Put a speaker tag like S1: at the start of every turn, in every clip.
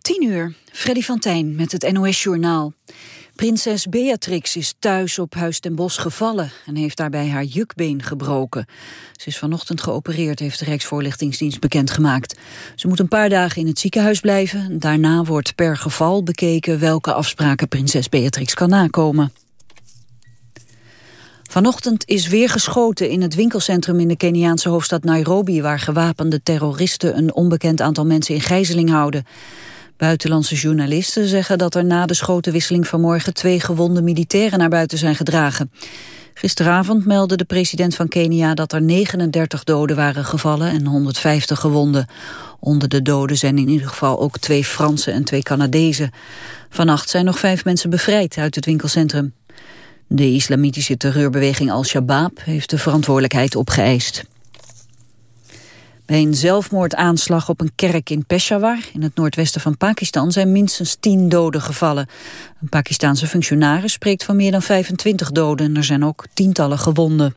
S1: 10 uur, Freddy van Tijn met het NOS-journaal. Prinses Beatrix is thuis op Huis ten Bosch gevallen... en heeft daarbij haar jukbeen gebroken. Ze is vanochtend geopereerd, heeft de Rijksvoorlichtingsdienst bekendgemaakt. Ze moet een paar dagen in het ziekenhuis blijven. Daarna wordt per geval bekeken welke afspraken prinses Beatrix kan nakomen. Vanochtend is weer geschoten in het winkelcentrum in de Keniaanse hoofdstad Nairobi... waar gewapende terroristen een onbekend aantal mensen in gijzeling houden. Buitenlandse journalisten zeggen dat er na de schotenwisseling vanmorgen... twee gewonde militairen naar buiten zijn gedragen. Gisteravond meldde de president van Kenia dat er 39 doden waren gevallen... en 150 gewonden. Onder de doden zijn in ieder geval ook twee Fransen en twee Canadezen. Vannacht zijn nog vijf mensen bevrijd uit het winkelcentrum. De islamitische terreurbeweging Al-Shabaab heeft de verantwoordelijkheid opgeëist. Bij een zelfmoordaanslag op een kerk in Peshawar, in het noordwesten van Pakistan, zijn minstens tien doden gevallen. Een Pakistanse functionaris spreekt van meer dan 25 doden en er zijn ook tientallen gewonden.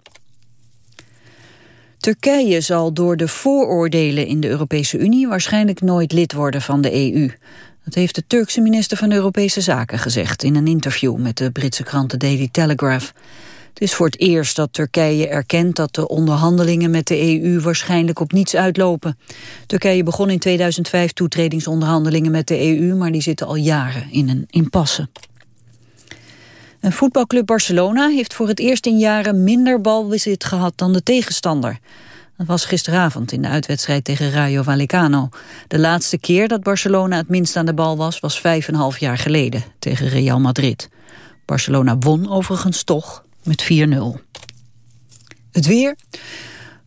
S1: Turkije zal door de vooroordelen in de Europese Unie waarschijnlijk nooit lid worden van de EU. Dat heeft de Turkse minister van Europese Zaken gezegd in een interview met de Britse krant The Daily Telegraph. Het is voor het eerst dat Turkije erkent dat de onderhandelingen met de EU waarschijnlijk op niets uitlopen. Turkije begon in 2005 toetredingsonderhandelingen met de EU, maar die zitten al jaren in een impasse. Een voetbalclub Barcelona heeft voor het eerst in jaren minder balbezit gehad dan de tegenstander. Dat was gisteravond in de uitwedstrijd tegen Rayo Vallecano. De laatste keer dat Barcelona het minst aan de bal was... was vijf en een half jaar geleden tegen Real Madrid. Barcelona won overigens toch met 4-0. Het weer...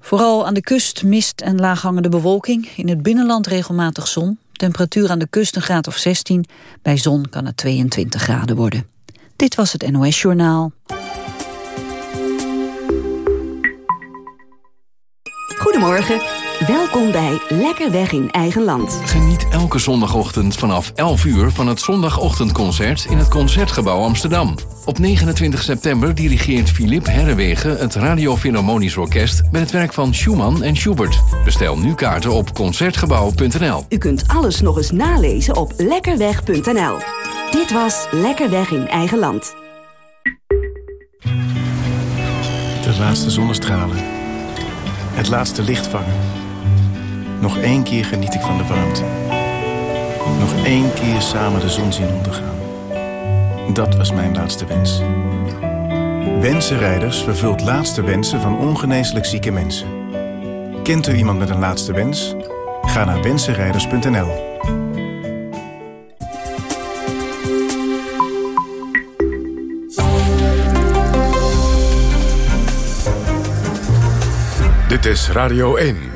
S1: Vooral aan de kust mist en laaghangende bewolking. In het binnenland regelmatig zon. Temperatuur aan de kust een graad of 16. Bij zon kan het 22 graden worden. Dit was het NOS Journaal.
S2: Goedemorgen. Welkom bij Lekker Weg in Eigen Land.
S3: Geniet elke zondagochtend vanaf 11 uur van het zondagochtendconcert in het Concertgebouw Amsterdam. Op 29 september dirigeert Philippe Herrewegen het Radio Philharmonisch Orkest met het werk van Schumann en Schubert. Bestel nu kaarten op concertgebouw.nl.
S2: U kunt alles nog eens nalezen op lekkerweg.nl. Dit was Lekker Weg in Eigen Land.
S4: De laatste zonnestralen het laatste licht vangen. Nog één keer geniet ik van de warmte. Nog één keer samen de zon zien ondergaan. Dat was mijn laatste wens. Wensenrijders vervult laatste wensen van ongeneeslijk zieke mensen. Kent u iemand met een laatste wens? Ga naar wensenrijders.nl.
S5: Dit is Radio 1.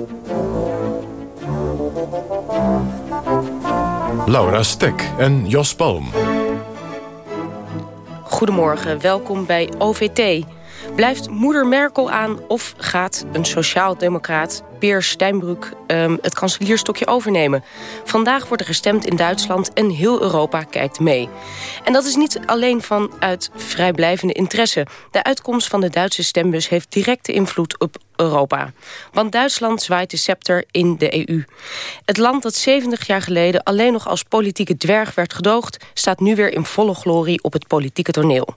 S5: Laura Stek en Jos Palm.
S6: Goedemorgen, welkom bij OVT. Blijft moeder Merkel aan of gaat een sociaal-democraat Peer Steinbrück um, het kanselierstokje overnemen. Vandaag wordt er gestemd in Duitsland en heel Europa kijkt mee. En dat is niet alleen vanuit vrijblijvende interesse. De uitkomst van de Duitse stembus heeft directe invloed op Europa. Want Duitsland zwaait de scepter in de EU. Het land dat 70 jaar geleden alleen nog als politieke dwerg werd gedoogd... staat nu weer in volle glorie op het politieke toneel.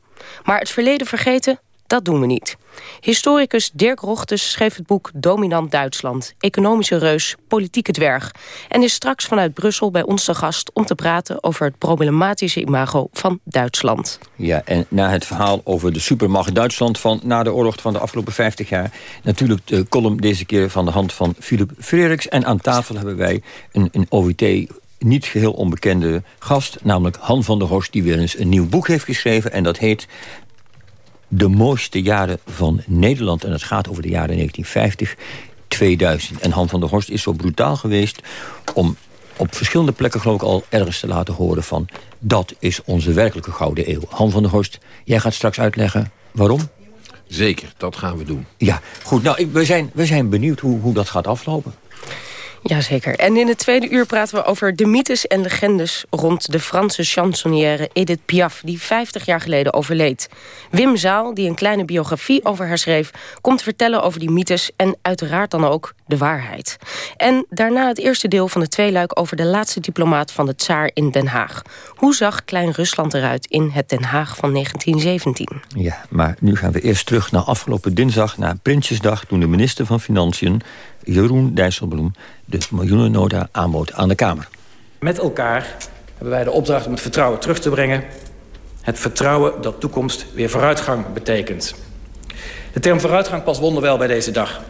S6: Maar het verleden vergeten, dat doen we niet. Historicus Dirk Rochtes schreef het boek Dominant Duitsland. Economische reus, politieke dwerg. En is straks vanuit Brussel bij ons te gast... om te praten over het problematische imago van Duitsland.
S7: Ja, en na het verhaal over de supermacht Duitsland... van na de oorlog van de afgelopen 50 jaar... natuurlijk de column deze keer van de hand van Philip Frederiks. En aan tafel hebben wij een, een OVT niet geheel onbekende gast... namelijk Han van der Horst, die weer eens een nieuw boek heeft geschreven... en dat heet de mooiste jaren van Nederland. En het gaat over de jaren 1950 2000. En Han van der Horst is zo brutaal geweest om op verschillende plekken geloof ik al ergens te laten horen van... dat is onze werkelijke gouden eeuw. Han van der Horst, jij gaat straks uitleggen waarom?
S8: Zeker, dat gaan we doen.
S7: Ja, goed. Nou, we, zijn, we zijn benieuwd hoe, hoe dat gaat aflopen.
S6: Jazeker. En in het tweede uur praten we over de mythes en legendes... rond de Franse chansonnière Edith Piaf, die 50 jaar geleden overleed. Wim Zaal, die een kleine biografie over haar schreef... komt vertellen over die mythes en uiteraard dan ook de waarheid. En daarna het eerste deel van de tweeluik... over de laatste diplomaat van de tsaar in Den Haag. Hoe zag Klein Rusland eruit in het Den Haag van 1917?
S7: Ja, maar nu gaan we eerst terug naar afgelopen dinsdag... naar Prinsjesdag, toen de minister van Financiën Jeroen Dijsselbloem de miljoenennota aanbood aan de Kamer.
S9: Met elkaar hebben wij de opdracht om het vertrouwen terug te brengen. Het vertrouwen dat toekomst weer vooruitgang betekent. De term vooruitgang past wonderwel bij deze dag.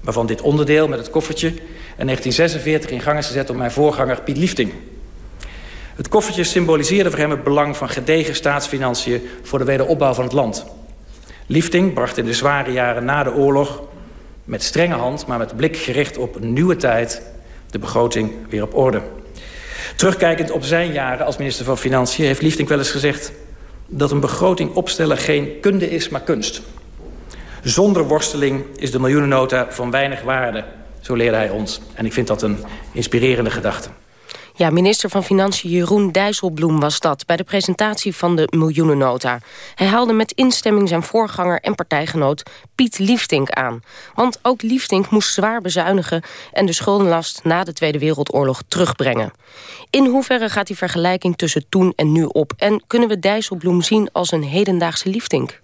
S9: Waarvan dit onderdeel met het koffertje in 1946 in gang is gezet door mijn voorganger Piet Liefting. Het koffertje symboliseerde voor hem het belang van gedegen staatsfinanciën voor de wederopbouw van het land. Liefting bracht in de zware jaren na de oorlog met strenge hand, maar met blik gericht op een nieuwe tijd... de begroting weer op orde. Terugkijkend op zijn jaren als minister van Financiën... heeft Liefdink wel eens gezegd dat een begroting opstellen geen kunde is, maar kunst. Zonder worsteling is de miljoenennota van weinig waarde, zo leerde hij ons. En ik vind dat een inspirerende gedachte.
S6: Ja, minister van Financiën Jeroen Dijsselbloem was dat... bij de presentatie van de miljoenennota. Hij haalde met instemming zijn voorganger en partijgenoot Piet Liefdink aan. Want ook Liefdink moest zwaar bezuinigen... en de schuldenlast na de Tweede Wereldoorlog terugbrengen. In hoeverre gaat die vergelijking tussen toen en nu op? En kunnen we Dijsselbloem zien als een hedendaagse Liefdink?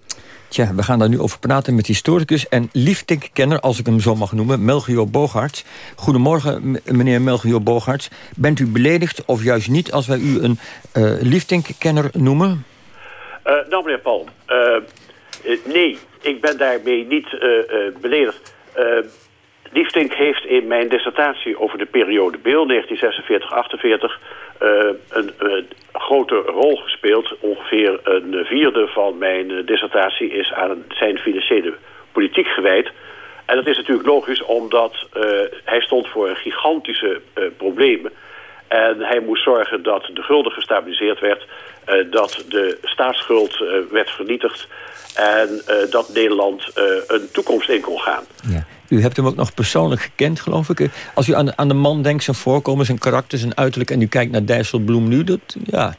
S7: Tja, we gaan daar nu over praten met historicus en liefdenkkenner, als ik hem zo mag noemen, Melchior Bogaerts. Goedemorgen, meneer Melchior Bogaerts. Bent u beledigd of juist niet als wij u een uh, liefdenkkenner noemen?
S10: Uh, nou, meneer Paul, uh, nee, ik ben daarmee niet beledigd. Liefdink heeft in mijn dissertatie over de periode Beel 1946-48 uh, een, een, grote rol gespeeld. Ongeveer een vierde van mijn dissertatie is aan zijn financiële politiek gewijd. En dat is natuurlijk logisch omdat hij stond voor gigantische problemen. En hij moest zorgen dat de gulden gestabiliseerd werd, uh, dat de staatsschuld werd vernietigd en dat Nederland een toekomst in kon gaan.
S7: Ja. U hebt hem ook nog persoonlijk gekend, geloof ik. Als u aan, aan de man denkt, zijn voorkomen, zijn karakter, zijn uiterlijk... en u kijkt naar Dijsselbloem nu, dat, ja...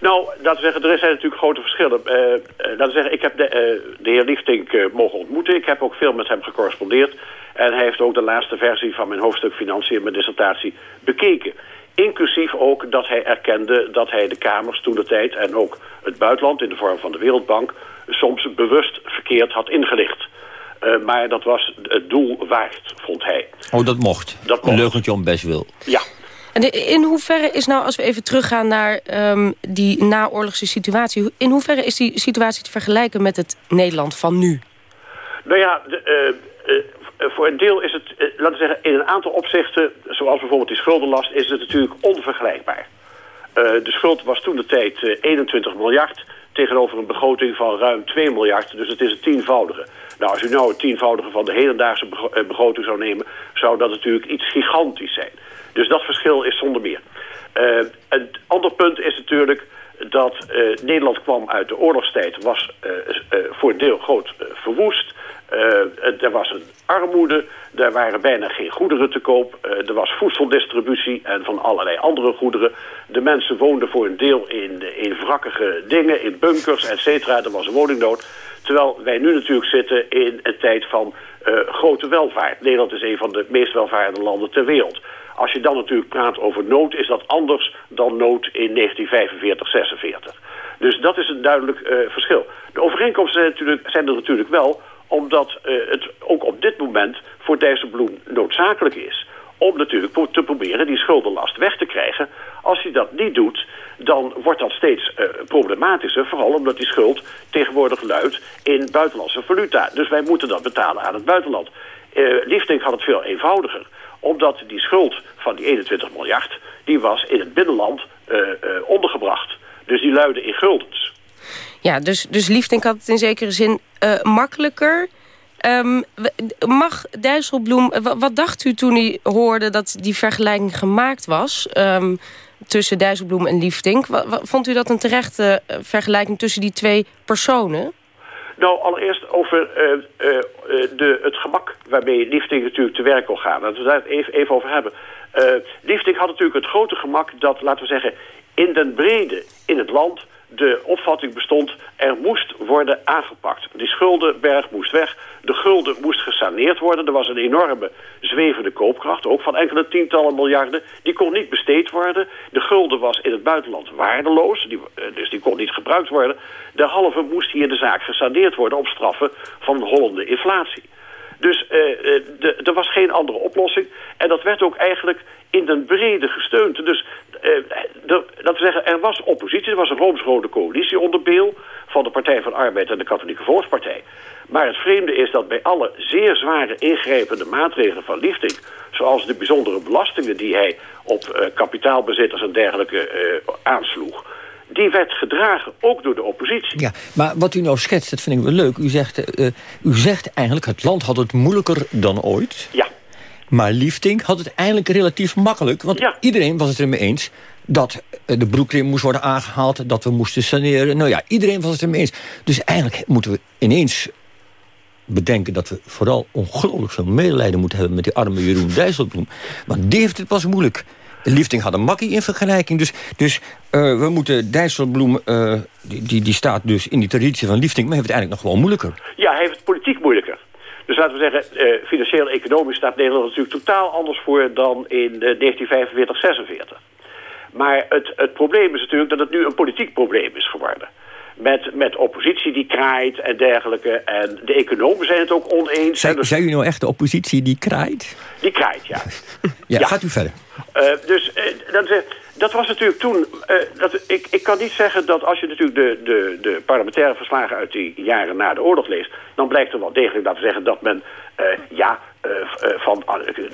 S10: Nou, laten we zeggen, er zijn natuurlijk grote verschillen. Uh, laten we zeggen, ik heb de, uh, de heer Liefdink uh, mogen ontmoeten. Ik heb ook veel met hem gecorrespondeerd. En hij heeft ook de laatste versie van mijn hoofdstuk Financiën, mijn dissertatie, bekeken. Inclusief ook dat hij erkende dat hij de Kamers toen de tijd... en ook het buitenland in de vorm van de Wereldbank... soms bewust verkeerd had ingelicht. Uh, maar dat was het doel waard, vond hij.
S7: Oh, dat mocht? Dat mocht. Een leugentje om best wil?
S10: Ja.
S6: En in hoeverre is nou, als we even teruggaan naar um, die naoorlogse situatie... in hoeverre is die situatie te vergelijken met het Nederland van nu?
S10: Nou ja, de, uh, uh, voor een deel is het, laten we zeggen, in een aantal opzichten... zoals bijvoorbeeld die schuldenlast, is het natuurlijk onvergelijkbaar. de schuld was toen de tijd 21 miljard tegenover een begroting van ruim 2 miljard. Dus het is het tienvoudige. Nou, als u nou het tienvoudige van de hedendaagse eh, begroting zou nemen... zou dat natuurlijk iets gigantisch zijn. Dus dat verschil is zonder meer. Uh, een ander punt is natuurlijk dat Nederland kwam uit de oorlogstijd... was voor een deel groot verwoest. Er was een armoede, er waren bijna geen goederen te koop. er was voedseldistributie en van allerlei andere goederen. De mensen woonden voor een deel in, in wrakkige dingen, in bunkers, et cetera. Er was woningnood. Terwijl wij nu natuurlijk zitten in een tijd van grote welvaart. Nederland is een van de meest welvarende landen ter wereld. Als je dan natuurlijk praat over nood, is dat anders dan nood in 1945, 46. Dus dat is een duidelijk verschil. De overeenkomsten zijn er natuurlijk wel, omdat uh, het ook op dit moment voor Dijsselbloem noodzakelijk is om natuurlijk te proberen die schuldenlast weg te krijgen. Als hij dat niet doet, dan wordt dat steeds uh, problematischer. Vooral omdat die schuld tegenwoordig luidt in buitenlandse valuta. Dus wij moeten dat betalen aan het buitenland. Uh, had het veel eenvoudiger. Omdat die schuld van die 21 miljard... die was in het binnenland ondergebracht. Dus die luidde in guldens.
S6: Ja, dus, dus Liefdink had het in zekere zin makkelijker... Ehm, mag Dijsselbloem... Wat dacht u toen u hoorde dat die vergelijking gemaakt was... Um, tussen Dijsselbloem en Liefdink? Vond u dat een terechte eh, vergelijking tussen die twee personen?
S10: Nou, allereerst over de, het gemak waarmee Liefdink natuurlijk te werk kon gaan. Laten we daar even, even over hebben. Uh, Liefdink had natuurlijk het grote gemak dat, laten we zeggen... in den brede in het land de opvatting bestond... er moest worden aangepakt. Die schuldenberg moest weg. De gulden moest gesaneerd worden. Er was een enorme zwevende koopkracht, ook van enkele tientallen miljarden. Die kon niet besteed worden. De gulden was in het buitenland waardeloos, eh, dus die kon niet gebruikt worden. Derhalve moest hier de zaak gesaneerd worden op straffen van hollende inflatie. Dus uh, de, er was geen andere oplossing. En dat werd ook eigenlijk in den brede gesteund. Dus de, dat we zeggen, er was oppositie. Er was een Rooms-Rode coalitie onder Beel... van de Partij van Arbeid en de Katholieke Volkspartij. Maar het vreemde is dat bij alle zeer zware ingrijpende maatregelen van Lichting... zoals de bijzondere belastingen die hij op uh, kapitaalbezitters en dergelijke uh, aansloeg die werd gedragen, ook door de oppositie.
S7: Ja, maar wat u nou schetst, dat vind ik wel leuk. U zegt, uh, u zegt eigenlijk, het land had het moeilijker dan ooit.
S10: Ja.
S7: Maar Liefdink had het eigenlijk relatief makkelijk. Want
S10: ja.
S7: iedereen was het ermee eens dat de broekrim moest worden aangehaald... dat we moesten saneren. Nou ja, iedereen was het ermee eens. Dus eigenlijk moeten we ineens bedenken dat we vooral ongelooflijk veel medelijden moeten hebben... met die arme Jeroen Dijsselbloem. Want die heeft het pas moeilijk. Liefding had een makkie in vergelijking. Dus, dus uh, we moeten Dijsselbloem, uh, die, die staat dus in die traditie van Liefding... maar heeft het eigenlijk nog gewoon moeilijker.
S10: Ja, hij heeft het politiek moeilijker. Dus laten we zeggen, uh, financieel-economisch staat Nederland natuurlijk totaal anders voor dan in 1945, 46. Maar het, het probleem is natuurlijk dat het nu een politiek probleem is geworden met, met oppositie die kraait en dergelijke. En de economen zijn het ook oneens.
S7: Zijn,
S10: dus...
S7: zijn u nou echt de oppositie die kraait?
S10: Die kraait, ja.
S7: ja, ja, gaat u verder.
S10: Uh, dus uh, dat, dat was natuurlijk toen... Uh, dat, ik, ik kan niet zeggen dat als je natuurlijk de, de, de parlementaire verslagen uit die jaren na de oorlog leest... dan blijkt er wel degelijk, laten we zeggen, dat men ja, van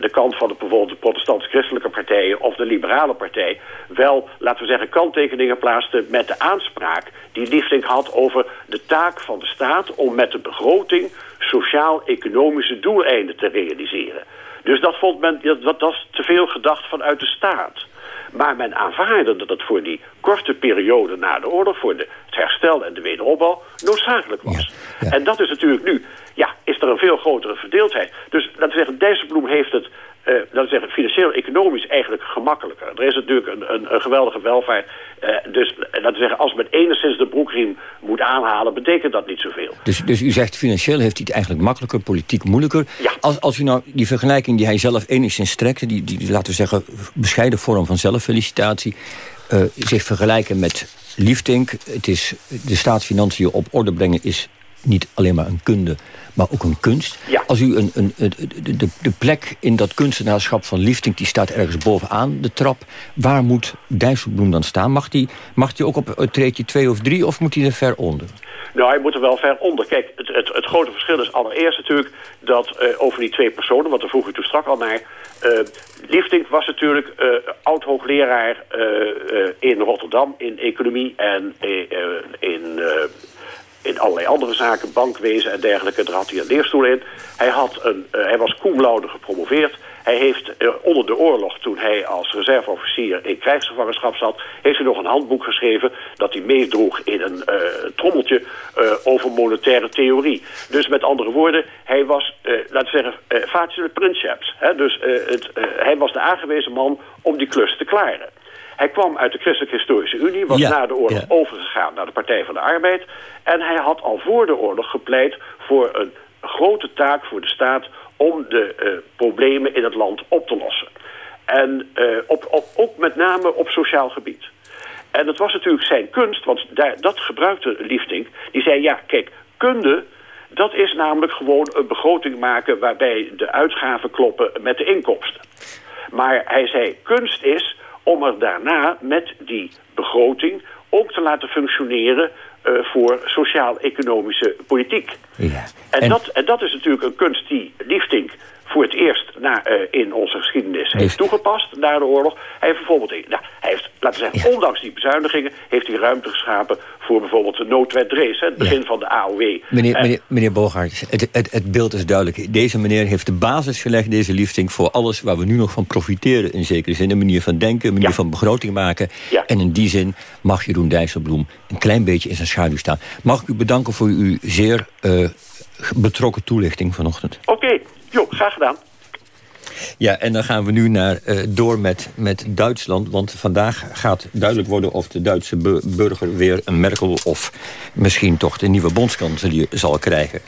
S10: de kant van de, bijvoorbeeld de protestants-christelijke partijen of de liberale partij... wel, laten we zeggen, kanttekeningen plaatste met de aanspraak die Liefdink had over de taak van de staat... om met de begroting sociaal-economische doeleinden te realiseren. Dus dat vond men, dat, dat was te veel gedacht vanuit de staat. Maar men aanvaarde dat het voor die korte periode na de oorlog... voor de, het herstel en de wederopbouw noodzakelijk was.
S7: Ja, ja.
S10: En dat is natuurlijk nu... Ja, is er een veel grotere verdeeldheid. Dus laten we zeggen, Dijsselbloem heeft het... Uh, laten we zeggen, financieel-economisch eigenlijk gemakkelijker. Er is natuurlijk een, een, een geweldige welvaart. Uh, dus laten we zeggen, als men enigszins de broekriem moet aanhalen... betekent dat niet zoveel.
S7: Dus, dus u zegt, financieel heeft hij het eigenlijk makkelijker, politiek moeilijker.
S10: Ja.
S7: Als, als u nou die vergelijking die hij zelf enigszins strekte... die, die, die laten we zeggen, bescheiden vorm van zelffelicitatie... Uh, zich vergelijken met Liefdink. Het is de staatsfinanciën op orde brengen is niet alleen maar een kunde, maar ook een kunst.
S10: Ja.
S7: Als u een, een, de, de, de plek in dat kunstenaarschap van Liefdink... die staat ergens bovenaan de trap. Waar moet Dijsselbloem dan staan? Mag die, mag die ook op het treedje 2 of 3 of moet hij er ver onder?
S10: Nou, hij moet er wel ver onder. Kijk, het, het, het grote verschil is allereerst natuurlijk... dat uh, over die twee personen, want daar vroeg u toen strak al naar... Uh, Liefdink was natuurlijk uh, oud-hoogleraar in Rotterdam in economie en in in allerlei andere zaken, bankwezen en dergelijke. Daar had hij een leerstoel in. Hij, had een, uh, hij was cum laude gepromoveerd. Hij heeft uh, onder de oorlog, toen hij als reserveofficier in krijgsgevangenschap zat... heeft hij nog een handboek geschreven dat hij meedroeg in een uh, trommeltje over monetaire theorie. Dus met andere woorden, hij was, laten we zeggen, uh, facile princeps. Hè? Dus het, hij was de aangewezen man om die klus te klaren. Hij kwam uit de Christelijke Historische Unie, was
S7: Ja,
S10: na de oorlog
S7: ja.
S10: overgegaan naar de Partij van de Arbeid. En hij had al voor de oorlog gepleit voor een grote taak voor de staat om de uh, problemen in het land op te lossen. En uh, op, op, ook met name op sociaal gebied. En dat was natuurlijk zijn kunst, want daar, dat gebruikte Liefdink. Die zei, ja, kijk, kunde, dat is namelijk gewoon een begroting maken... waarbij de uitgaven kloppen met de inkomsten. Maar hij zei, kunst is om er daarna met die begroting ook te laten functioneren uh, voor sociaal-economische politiek.
S7: Ja.
S10: En,
S7: En-
S10: Dat, en dat is natuurlijk een kunst die Liefdink voor het eerst na, uh, in onze geschiedenis heeft toegepast na de oorlog. Hij heeft bijvoorbeeld, nou, hij heeft, laten we zeggen, ondanks die bezuinigingen, heeft hij ruimte geschapen voor bijvoorbeeld de noodwet Drees, het begin van de AOW.
S7: Meneer, meneer, meneer Bogaert, het, het, het, beeld is duidelijk. Deze meneer heeft de basis gelegd, deze liefding, voor alles waar we nu nog van profiteren in zekere zin. Een manier van denken, een manier van begroting maken. En in die zin mag Jeroen Dijsselbloem een klein beetje in zijn schaduw staan. Mag ik u bedanken voor uw zeer uh, betrokken toelichting vanochtend.
S10: Oké, okay. Graag gedaan.
S7: Ja, en dan gaan we nu naar, uh, door met, met Duitsland. Want vandaag gaat duidelijk worden of de Duitse burger weer een Merkel... of misschien toch de nieuwe bondskanselier zal krijgen.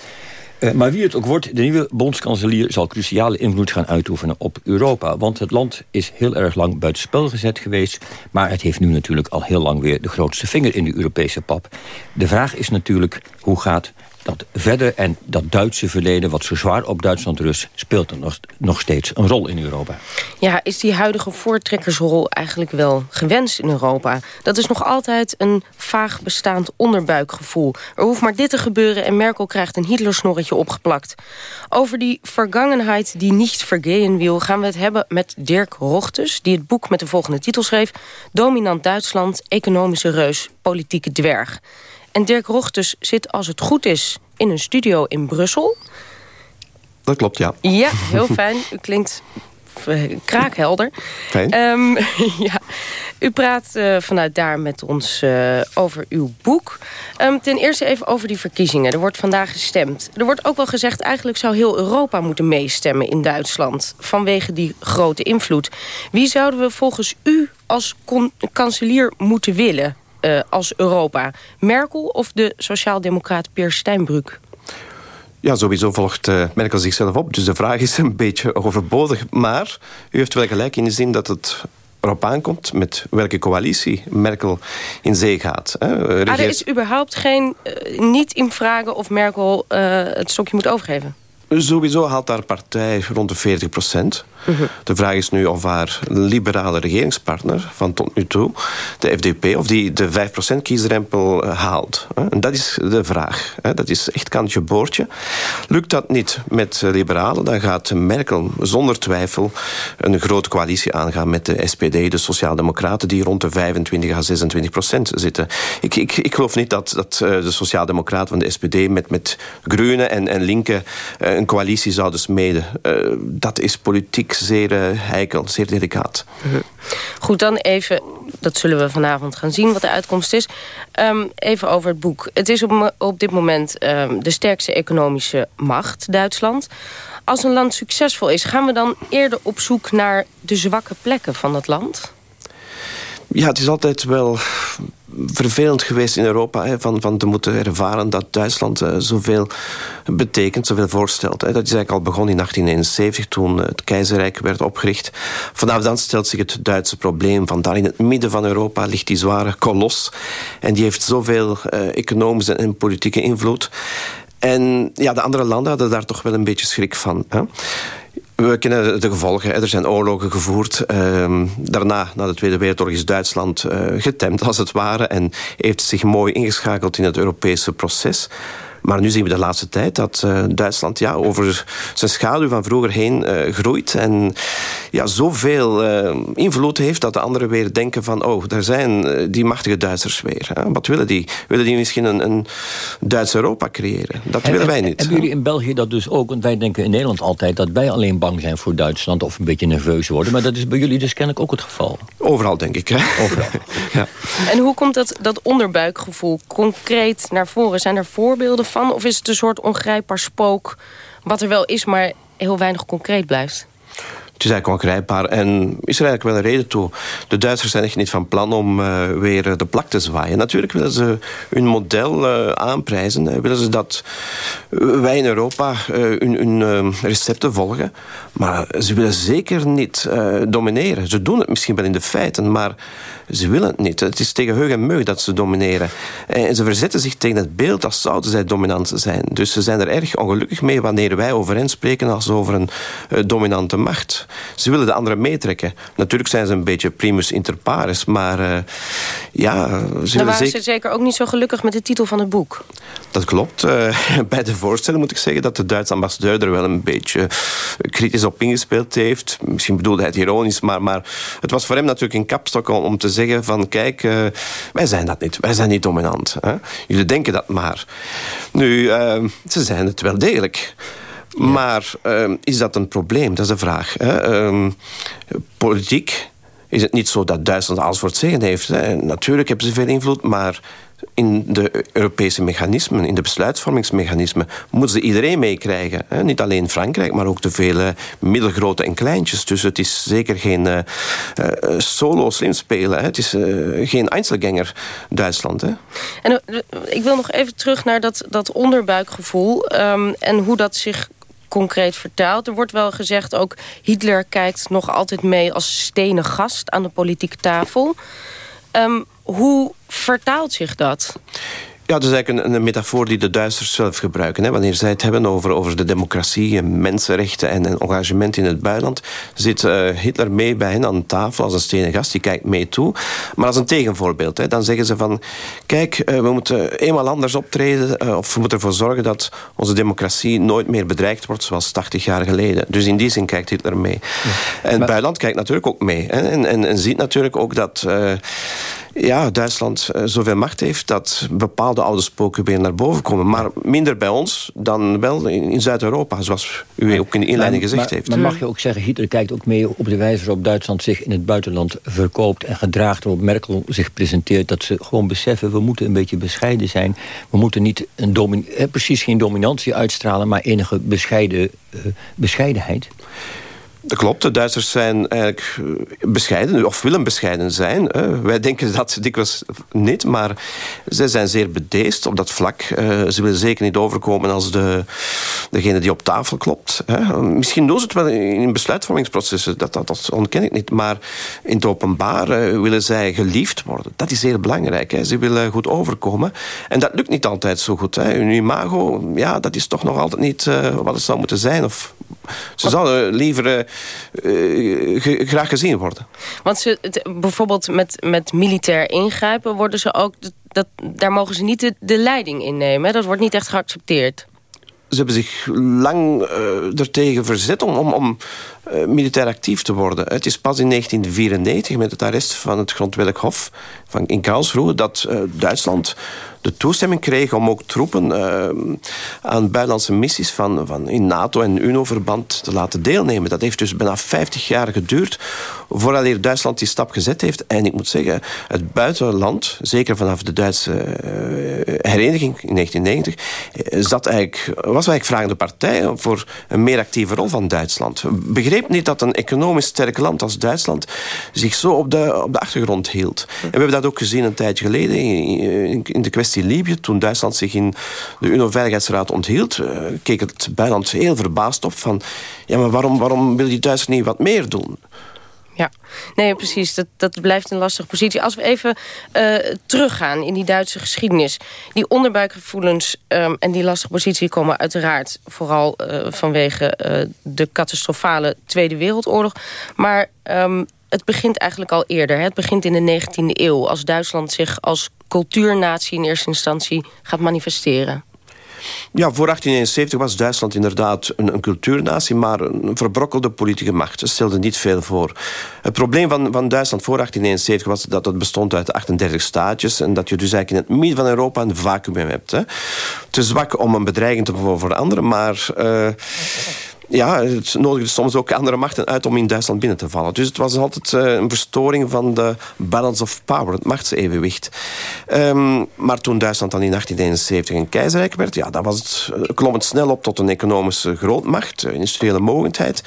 S7: Uh, maar wie het ook wordt, de nieuwe bondskanselier... zal cruciale invloed gaan uitoefenen op Europa. Want het land is heel erg lang buitenspel gezet geweest... maar het heeft nu natuurlijk al heel lang weer de grootste vinger in de Europese pap. De vraag is natuurlijk, hoe gaat dat verder en dat Duitse verleden... wat zo zwaar op Duitsland rust, speelt er nog, nog steeds een rol in Europa.
S6: Ja, is die huidige voortrekkersrol eigenlijk wel gewenst in Europa? Dat is nog altijd een vaag bestaand onderbuikgevoel. Er hoeft maar dit te gebeuren en Merkel krijgt een Hitlersnorretje opgeplakt. Over die vergangenheid die niet vergehen wil... gaan we het hebben met Dirk Rochtes, die het boek met de volgende titel schreef... Dominant Duitsland, economische reus, politieke dwerg. En Dirk Rochtes zit, als het goed is, in een studio in Brussel.
S11: Dat klopt, ja.
S6: Ja, heel fijn. U klinkt eh, kraakhelder.
S11: Fijn.
S6: Um, ja. U praat uh, vanuit daar met ons uh, over uw boek. Um, ten eerste even over die verkiezingen. Er wordt vandaag gestemd. Er wordt ook wel gezegd... eigenlijk zou heel Europa moeten meestemmen in Duitsland... vanwege die grote invloed. Wie zouden we volgens u als kanselier moeten willen? Uh, als Europa? Merkel of de sociaaldemocraat Peer Steinbrück?
S11: Ja, sowieso volgt uh, Merkel zichzelf op. Dus de vraag is een beetje overbodig. Maar u heeft wel gelijk in de zin dat het erop aankomt met welke coalitie Merkel in zee gaat. Hè.
S6: Regeert... Ah, er is überhaupt geen, uh, niet in vragen of Merkel uh, het stokje moet overgeven?
S11: Sowieso haalt haar partij rond de 40 procent. De vraag is nu of haar liberale regeringspartner van tot nu toe, de FDP, of die de 5% kiesdrempel eh, haalt. En dat is de vraag. Dat is echt kantje boordje. Lukt dat niet met liberalen, dan gaat Merkel zonder twijfel een grote coalitie aangaan met de SPD, de Sociaaldemocraten, die rond de 25 à 26 procent zitten. Ik, ik, ik geloof niet dat, dat eh, de Sociaaldemocraten van de SPD met, met Groenen en, en Linken eh, een coalitie zouden smeden. Dat is politiek zeer uh, heikel, zeer delicaat.
S6: Mhm. Goed, dan even, dat zullen we vanavond gaan zien wat de uitkomst is. Um, even over het boek. Het is op, op dit moment um, de sterkste economische macht, Duitsland. Als een land succesvol is, gaan we dan eerder op zoek naar de zwakke plekken van dat land?
S11: Ja, het is altijd wel vervelend geweest in Europa... Hè, van, van te moeten ervaren dat Duitsland uh, zoveel betekent, zoveel voorstelt. Hè. Dat is eigenlijk al begonnen in 1871, toen het keizerrijk werd opgericht. Vanaf dan stelt zich het Duitse probleem. Van daar in het midden van Europa ligt die zware kolos. En die heeft zoveel uh, economische en politieke invloed. En ja, de andere landen hadden daar toch wel een beetje schrik van. Hè. We kennen de gevolgen. Er zijn oorlogen gevoerd. Ehm, daarna, na de Tweede Wereldoorlog, is Duitsland uh, getemd, als het ware. En heeft zich mooi ingeschakeld in het Europese proces. Maar nu zien we de laatste tijd dat uh, Duitsland ja, over zijn schaduw van vroeger heen uh, groeit. En ja, zoveel uh, invloed heeft dat de anderen weer denken van... oh, daar zijn die machtige Duitsers weer. Hè? Wat willen die? Willen die misschien een, een Duits Europa creëren? Dat en, willen wij niet.
S7: Hebben jullie in België dat dus ook? Want wij denken in Nederland altijd dat wij alleen bang zijn voor Duitsland... of een beetje nerveus worden. Maar dat is bij jullie dus kennelijk ook het geval.
S11: Overal, denk ik. Hè?
S7: Overal.
S11: ja.
S6: En hoe komt dat, dat onderbuikgevoel concreet naar voren? Zijn er voorbeelden van? Of is het een soort ongrijpbaar spook... wat er wel is, maar heel weinig concreet blijft?
S11: Het is eigenlijk ongrijpbaar en is er eigenlijk wel een reden toe. De Duitsers zijn echt niet van plan om uh, weer de plak te zwaaien. Natuurlijk willen ze hun model uh, aanprijzen. Willen ze dat wij in Europa hun, hun recepten volgen. Maar ze willen zeker niet domineren. Ze doen het misschien wel in de feiten, maar ze willen het niet. Het is tegen heug en meug dat ze domineren. En ze verzetten zich tegen het beeld als zouden zij dominant zijn. Dus ze zijn er erg ongelukkig mee wanneer wij over hen spreken als over een dominante macht. Ze willen de anderen meetrekken. Natuurlijk zijn ze een beetje primus inter pares, maar uh, ja...
S6: Ze Dan waren zeker... ze zeker ook niet zo gelukkig met de titel van het boek.
S11: Dat klopt. Uh, bij de voorstellen moet ik zeggen dat de Duitse ambassadeur er wel een beetje kritisch op ingespeeld heeft. Misschien bedoelde hij het ironisch, maar, maar het was voor hem natuurlijk een kapstok om, om te zeggen van kijk, uh, wij zijn dat niet. Wij zijn niet dominant. Hè? Jullie denken dat maar. Nu, ze zijn het wel degelijk. Maar uh, is dat een probleem? Dat is de vraag. Hè? Uh, politiek is het niet zo dat Duitsland alles voor het zeggen heeft. Hè? Natuurlijk hebben ze veel invloed, maar in de Europese mechanismen, in de besluitvormingsmechanismen, moeten ze iedereen meekrijgen. Niet alleen Frankrijk, maar ook de vele middelgrote en kleintjes. Dus het is zeker geen uh, uh, solo slim spelen. Hè. Het is uh, geen Einzelganger Duitsland. Hè.
S6: En ik wil nog even terug naar dat, dat onderbuikgevoel um, en hoe dat zich concreet vertaalt. Er wordt wel gezegd ook... Hitler kijkt nog altijd mee als stenen gast aan de politieke tafel. Um, hoe vertaalt zich dat?
S11: Ja, dat is eigenlijk een, een, metafoor die de Duitsers zelf gebruiken. Hè. Wanneer zij het hebben over, over de democratie en mensenrechten en, en engagement in het buitenland, zit uh, Hitler mee bij hen aan tafel als een stenen gast. Die kijkt mee toe. Maar als een tegenvoorbeeld. Hè, dan zeggen ze van, kijk, uh, we moeten eenmaal anders optreden uh, of we moeten ervoor zorgen dat onze democratie nooit meer bedreigd wordt zoals 80 jaar geleden. Dus in die zin kijkt Hitler mee. Ja. En het buitenland kijkt natuurlijk ook mee. Hè, en, en, en ziet natuurlijk ook dat ja, Duitsland uh, zoveel macht heeft... dat bepaalde oude spoken weer naar boven komen. Maar minder bij ons dan wel in, in Zuid-Europa... zoals u ook in de inleiding gezegd
S7: maar,
S11: heeft.
S7: Maar mag je ook zeggen, Hitler kijkt ook mee op de wijze... waarop Duitsland zich in het buitenland verkoopt en gedraagt... waarop Merkel zich presenteert, dat ze gewoon beseffen... we moeten een beetje bescheiden zijn. We moeten niet een eh, precies geen dominantie uitstralen... maar enige bescheiden, uh, bescheidenheid.
S11: Dat klopt, de Duitsers zijn eigenlijk eh, bescheiden, of willen bescheiden zijn. Wij denken dat dikwijls niet, maar zij zijn zeer bedeesd op dat vlak. Eh, ze willen zeker niet overkomen als de, degene die op tafel klopt. Misschien doen ze het wel in besluitvormingsprocessen, dat, dat, dat ontken ik niet. Maar in het openbaar eh, willen zij geliefd worden. Dat is heel belangrijk. Ze willen goed overkomen. En dat lukt niet altijd zo goed. Hun imago, ja, dat is toch nog altijd niet wat het zou moeten zijn. Of ze zouden liever uh, graag gezien worden.
S6: Want ze, bijvoorbeeld met, met militair ingrijpen worden ze ook... Dat, daar mogen ze niet de, de leiding in nemen. Dat wordt niet echt geaccepteerd
S11: ze hebben zich lang uh, ertegen verzet om, om, om uh, militair actief te worden. Het is pas in 1994 met het arrest van het Grondwettelijk Hof van, in Karlsruhe dat uh, Duitsland de toestemming kreeg om ook troepen uh, aan buitenlandse missies van, van in NATO en UNO-verband te laten deelnemen. Dat heeft dus bijna 50 jaar geduurd voordat Duitsland die stap gezet heeft. En ik moet zeggen, het buitenland, zeker vanaf de Duitse uh, hereniging in 1990, zat eigenlijk, was eigenlijk vragende partij voor een meer actieve rol van Duitsland. Begreep niet dat een economisch sterk land als Duitsland zich zo op de, op de achtergrond hield. En we hebben dat ook gezien een tijdje geleden in, in de kwestie Libië, toen Duitsland zich in de UNO-veiligheidsraad onthield, uh, keek het buitenland heel verbaasd op van... ja, maar waarom, waarom wil die Duitsers niet wat meer doen?
S6: Ja, nee, precies. Dat, dat blijft een lastige positie. Als we even uh, teruggaan in die Duitse geschiedenis. Die onderbuikgevoelens um, en die lastige positie komen uiteraard... vooral uh, vanwege de catastrofale Tweede Wereldoorlog. Maar um, het begint eigenlijk al eerder. Hè? Het begint in de 19e eeuw. Als Duitsland zich als cultuurnatie in eerste instantie gaat manifesteren.
S11: Ja, voor 1871 was Duitsland inderdaad een, cultuurnatie... maar een verbrokkelde politieke macht. Ze stelde niet veel voor. Het probleem van, van Duitsland voor 1871 was dat het bestond uit 38 staatjes... en dat je dus eigenlijk in het midden van Europa een vacuüm hebt. Hè. Te zwak om een bedreiging te worden voor anderen, maar... Uh, ja, het nodigde soms ook andere machten uit om in Duitsland binnen te vallen. Dus het was altijd uh, een verstoring van de balance of power, het machtsevenwicht. Um, maar toen Duitsland dan in 1871 een keizerrijk werd, ja, dan was het, uh, klom het snel op tot een economische grootmacht, industriële mogendheid.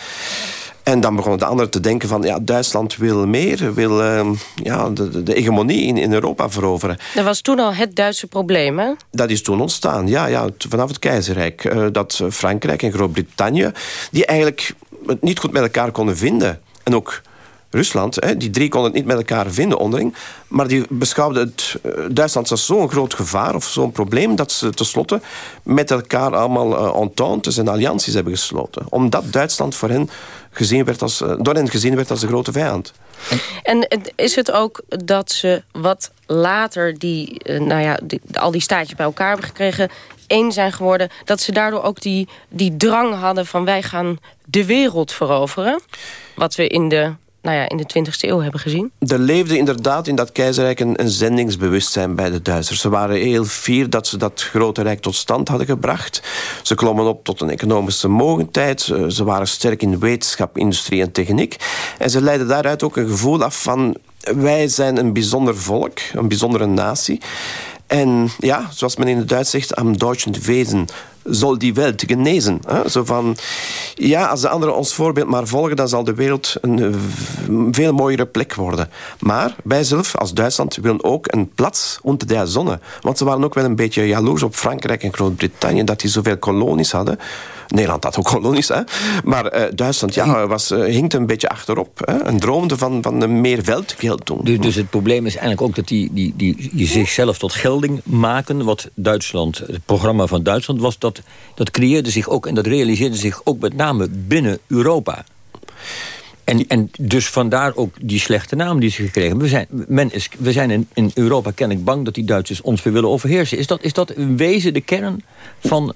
S11: En dan begonnen de anderen te denken van... ja, Duitsland wil meer, wil uh, ja, de, de hegemonie in, in Europa veroveren.
S6: Dat was toen al het Duitse probleem, hè?
S11: Dat is toen ontstaan, ja. ja vanaf het keizerrijk. Uh, dat Frankrijk en Groot-Brittannië... die eigenlijk het niet goed met elkaar konden vinden. En ook Rusland, hè, die drie konden het niet met elkaar vinden onderling. Maar die beschouwden het uh, Duitsland als zo'n groot gevaar of zo'n probleem... dat ze tenslotte met elkaar allemaal uh, ententes en allianties hebben gesloten. Omdat Duitsland voor hen gezien werd als, door hen gezien werd als de grote vijand.
S6: En is het ook dat ze wat later die, nou ja, al die staatjes bij elkaar hebben gekregen... één zijn geworden, dat ze daardoor ook die, die drang hadden van... wij gaan de wereld veroveren, wat we in de nou ja, in de 20e eeuw hebben gezien?
S11: Er leefde inderdaad in dat keizerrijk een, zendingsbewustzijn bij de Duitsers. Ze waren heel fier dat ze dat grote rijk tot stand hadden gebracht. Ze klommen op tot een economische mogendheid. Ze waren sterk in wetenschap, industrie en techniek. En ze leidden daaruit ook een gevoel af van... wij zijn een bijzonder volk, een bijzondere natie. En ja, zoals men in het Duits zegt, am deutschen Wesen zal die Welt genezen. Hè? Zo van, ja, als de anderen ons voorbeeld maar volgen, dan zal de wereld een veel mooiere plek worden. Maar wij zelf, als Duitsland, willen ook een plaats onder de zonne. Want ze waren ook wel een beetje jaloers op Frankrijk en Groot-Brittannië, dat die zoveel kolonies hadden. Nederland had ook kolonies, hè. Maar uh, Duitsland ja, was, uh, een beetje achterop. Hè, en droomde van, van meer veldgeld toen.
S7: Dus, dus het probleem is eigenlijk ook dat die, die, die, zichzelf tot gelding maken. Wat Duitsland, het programma van Duitsland was, dat, dat creëerde zich ook... en dat realiseerde zich ook met name binnen Europa. En, en dus vandaar ook die slechte naam die ze gekregen hebben. We zijn, men is, we zijn in, in Europa kennelijk bang dat die Duitsers ons weer willen overheersen. Is dat, is dat in wezen de kern van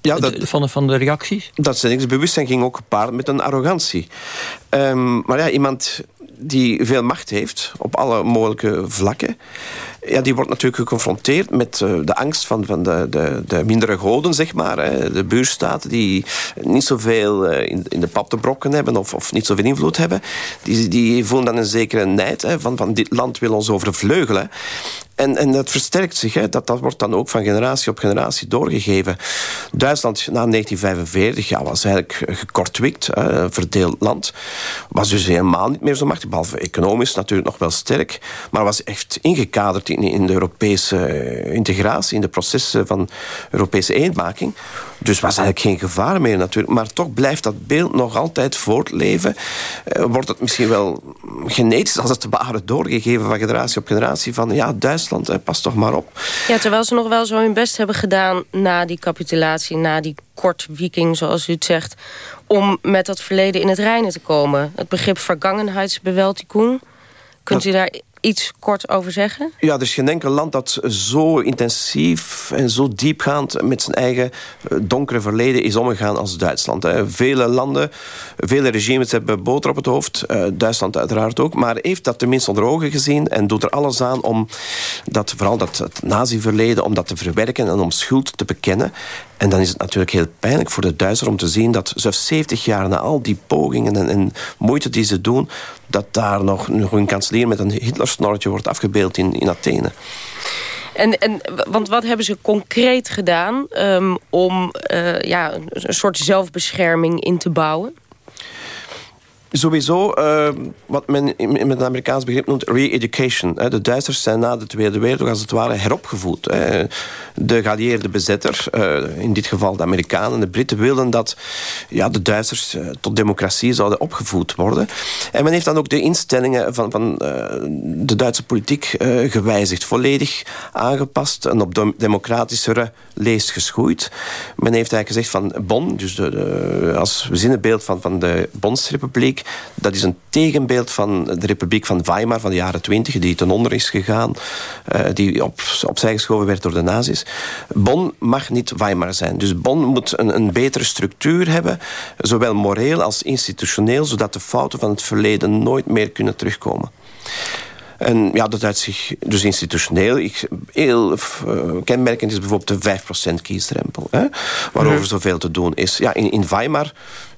S7: ja, dat, van, de, van de reacties?
S11: Dat zendingsbewustzijn ging ook gepaard met een arrogantie. Um, maar ja, iemand die veel macht heeft op alle mogelijke vlakken ja, die wordt natuurlijk geconfronteerd met uh, de angst van, van de, de, de mindere goden, zeg maar. Hè. De buurstaten die niet zoveel uh, in, in de pap te brokken hebben of, of niet zoveel invloed hebben. Die, die voelen dan een zekere nijd hè, van, van dit land wil ons overvleugelen. En, en dat versterkt zich. Hè. Dat, dat wordt dan ook van generatie op generatie doorgegeven. Duitsland na 1945 ja, was eigenlijk gekortwikt, een verdeeld land. Was dus helemaal niet meer zo machtig. Behalve economisch natuurlijk nog wel sterk. Maar was echt ingekaderd in, in de Europese eh, integratie, in de processen van Europese eenmaking. Dus was eigenlijk geen gevaar meer natuurlijk. Maar toch blijft dat beeld nog altijd voortleven. Uh, wordt het misschien wel genetisch als het ware doorgegeven van generatie op generatie. Van ja, Duitsland, uh, pas toch maar op.
S6: Ja, terwijl ze nog wel zo hun best hebben gedaan na die capitulatie, na die kort viking, zoals u het zegt, om met dat verleden in het reinen te komen. Het begrip vergangenheidsbewältigung. Kunt u daar iets kort over zeggen?
S11: Ja, er is geen enkel land dat zo intensief en zo diepgaand... met zijn eigen eh, donkere verleden is omgegaan als Duitsland. Vele landen, vele regimes hebben boter op het hoofd. Eh, Duitsland uiteraard ook. Maar heeft dat tenminste onder ogen gezien... en doet er alles aan om dat, vooral dat het nazi-verleden... om dat te verwerken en om schuld te bekennen. En dan is het natuurlijk heel pijnlijk voor de Duitsers om te zien... dat zelfs 70 jaar na al die pogingen en, en moeite die ze doen... dat daar nog, een kanselier met een Hitlersnorretje wordt afgebeeld in, in Athene.
S6: En, en, want wat hebben ze concreet gedaan um, om uh, ja, een soort zelfbescherming in te bouwen?
S11: Sowieso, uh, wat men met een Amerikaans begrip noemt re-education. De Duitsers zijn na de Tweede Wereldoorlog als het ware heropgevoed. De geallieerde bezetter, uh, in dit geval de Amerikanen en de Britten, wilden dat ja, de Duitsers uh, tot democratie zouden opgevoed worden. En men heeft dan ook de instellingen van, van de Duitse politiek gewijzigd. Volledig aangepast en op democratischere leest geschoeid. Men heeft eigenlijk gezegd van Bonn, dus de, als zinnebeeld van, van de Bondsrepubliek, dat is een tegenbeeld van de Republiek van Weimar van de jaren twintig, die ten onder is gegaan, uh, die op, opzij geschoven werd door de nazi's. Bonn mag niet Weimar zijn. Dus Bonn moet een, een betere structuur hebben, zowel moreel als institutioneel, zodat de fouten van het verleden nooit meer kunnen terugkomen. En ja, dat uit zich dus institutioneel. Ik, heel uh, kenmerkend is bijvoorbeeld de 5% kiesdrempel. Hè, waarover mhm. zoveel te doen is. Ja, in, in Weimar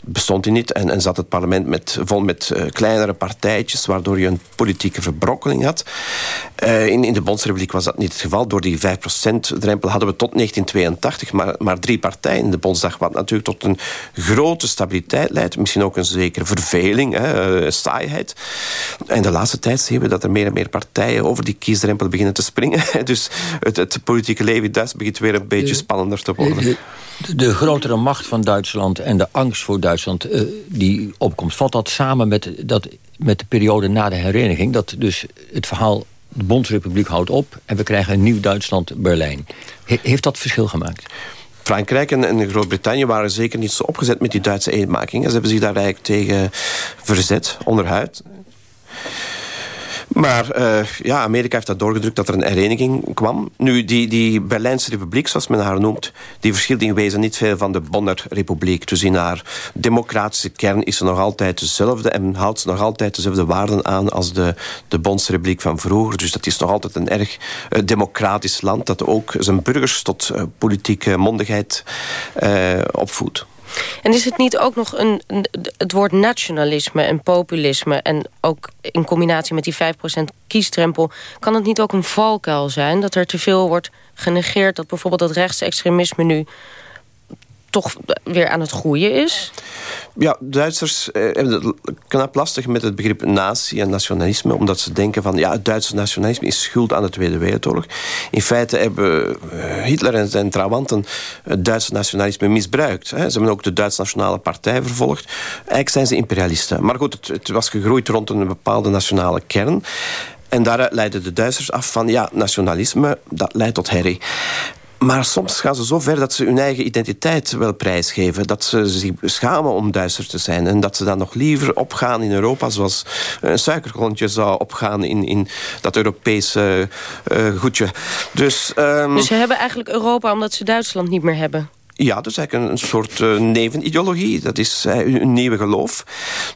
S11: bestond hij niet. En, en zat het parlement met, vol met uh, kleinere partijtjes... waardoor je een politieke verbrokkeling had. Uh, in, in de Bondsrepubliek was dat niet het geval. Door die 5%-drempel hadden we tot 1982 maar, maar drie partijen in de Bondsdag... wat natuurlijk tot een grote stabiliteit leidt. Misschien ook een zekere verveling, hè, uh, saaiheid. En de laatste tijd zien we dat er meer en meer partijen... over die kiesdrempel beginnen te springen. dus het, het politieke leven in Duitsland begint weer een beetje spannender te worden
S7: de grotere macht van Duitsland en de angst voor Duitsland uh, die opkomt... valt dat samen met, dat, met de periode na de hereniging? Dat dus het verhaal de Bondsrepubliek houdt op... en we krijgen een nieuw Duitsland-Berlijn. heeft dat verschil gemaakt?
S11: Frankrijk en, en Groot-Brittannië waren zeker niet zo opgezet met die Duitse eenmaking. Ze hebben zich daar eigenlijk tegen verzet, onderhuid. Maar uh, ja, Amerika heeft dat doorgedrukt dat er een hereniging kwam. Nu, die, die Berlijnse republiek, zoals men haar noemt... die verschilt in wezen niet veel van de Bonner republiek. Dus in haar democratische kern is ze nog altijd dezelfde... en houdt ze nog altijd dezelfde waarden aan als de, de Bondsrepubliek van vroeger. Dus dat is nog altijd een erg uh, democratisch land... dat ook zijn burgers tot uh, politieke mondigheid opvoedt.
S6: En is het niet ook nog een, het woord nationalisme en populisme... en ook in combinatie met die 5% kiestrempel... kan het niet ook een valkuil zijn dat er te veel wordt genegeerd... dat bijvoorbeeld dat rechtsextremisme nu toch weer aan het groeien is?
S11: Ja, Duitsers eh, hebben het knap lastig met het begrip natie en nationalisme... omdat ze denken van, ja, het Duitse nationalisme is schuld aan de Tweede Wereldoorlog. In feite hebben eh, Hitler en zijn trawanten het Duitse nationalisme misbruikt. Ze hebben ook de Duitse Nationale Partij vervolgd. Eigenlijk zijn ze imperialisten. Maar goed, het, het was gegroeid rond een bepaalde nationale kern... En daaruit leiden de Duitsers af van ja, nationalisme, dat leidt tot herrie. Maar soms gaan ze zo ver dat ze hun eigen identiteit wel prijsgeven. Dat ze zich schamen om Duitser te zijn. En dat ze dan nog liever opgaan in Europa... zoals een suikerklontje zou opgaan in, in dat Europese uh, goedje. Dus, um...
S6: dus ze hebben eigenlijk Europa omdat ze Duitsland niet meer hebben?
S11: Ja, dat is eigenlijk een, soort uh, nevenideologie. Dat is uh, een nieuwe geloof.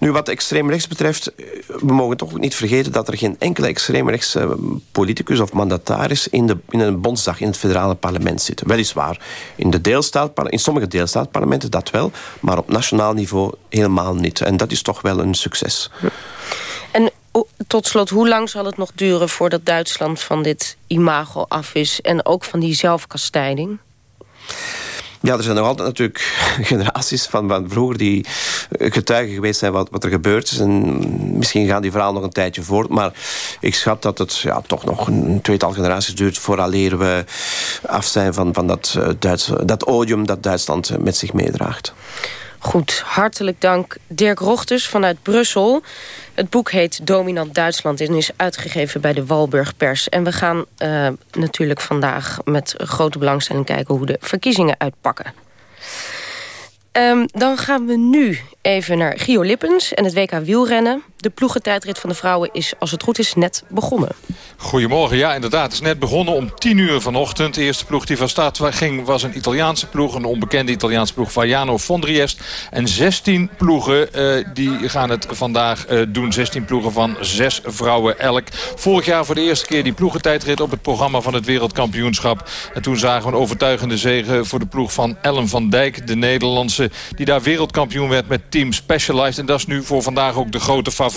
S11: Nu, wat extreem rechts betreft... Eh, we mogen toch niet vergeten dat er geen enkele extreemrechtse uh, politicus of mandataris... In, de, in een bondsdag in het federale parlement zit. Weliswaar in, de deelstaat, in sommige deelstaatparlementen dat wel... maar op nationaal niveau helemaal niet. En dat is toch wel een succes.
S6: En tot slot, hoe lang zal het nog duren... voordat Duitsland van dit imago af is... en ook van die zelfkastijding?
S11: Ja, er zijn nog altijd natuurlijk generaties van, van vroeger... die getuigen geweest zijn wat, wat er gebeurd is. En misschien gaan die verhalen nog een tijdje voort. Maar ik schat dat het ja, toch nog een tweetal generaties duurt... vooraleer we af zijn van, van dat, uh, Duits, dat odium dat Duitsland met zich meedraagt.
S6: Goed, hartelijk dank Dirk Rochters vanuit Brussel. Het boek heet Dominant Duitsland en is uitgegeven bij de Walburg Pers. En we gaan uh, natuurlijk vandaag met grote belangstelling kijken... hoe de verkiezingen uitpakken. Um, dan gaan we nu even naar Gio Lippens en het WK wielrennen. De ploegentijdrit van de vrouwen is, als het goed is, net begonnen.
S12: Goedemorgen, ja inderdaad. Het is net begonnen om 10 uur vanochtend. De eerste ploeg die van start ging was een Italiaanse ploeg. Een onbekende Italiaanse ploeg, Vaiano Fondriest. En 16 ploegen uh, die gaan het vandaag uh, doen. 16 ploegen van 6 vrouwen elk. Vorig jaar voor de eerste keer die ploegentijdrit op het programma van het wereldkampioenschap. En toen zagen we een overtuigende zege voor de ploeg van Ellen van Dijk. De Nederlandse die daar wereldkampioen werd met Team Specialized. En dat is nu voor vandaag ook de grote favoriet.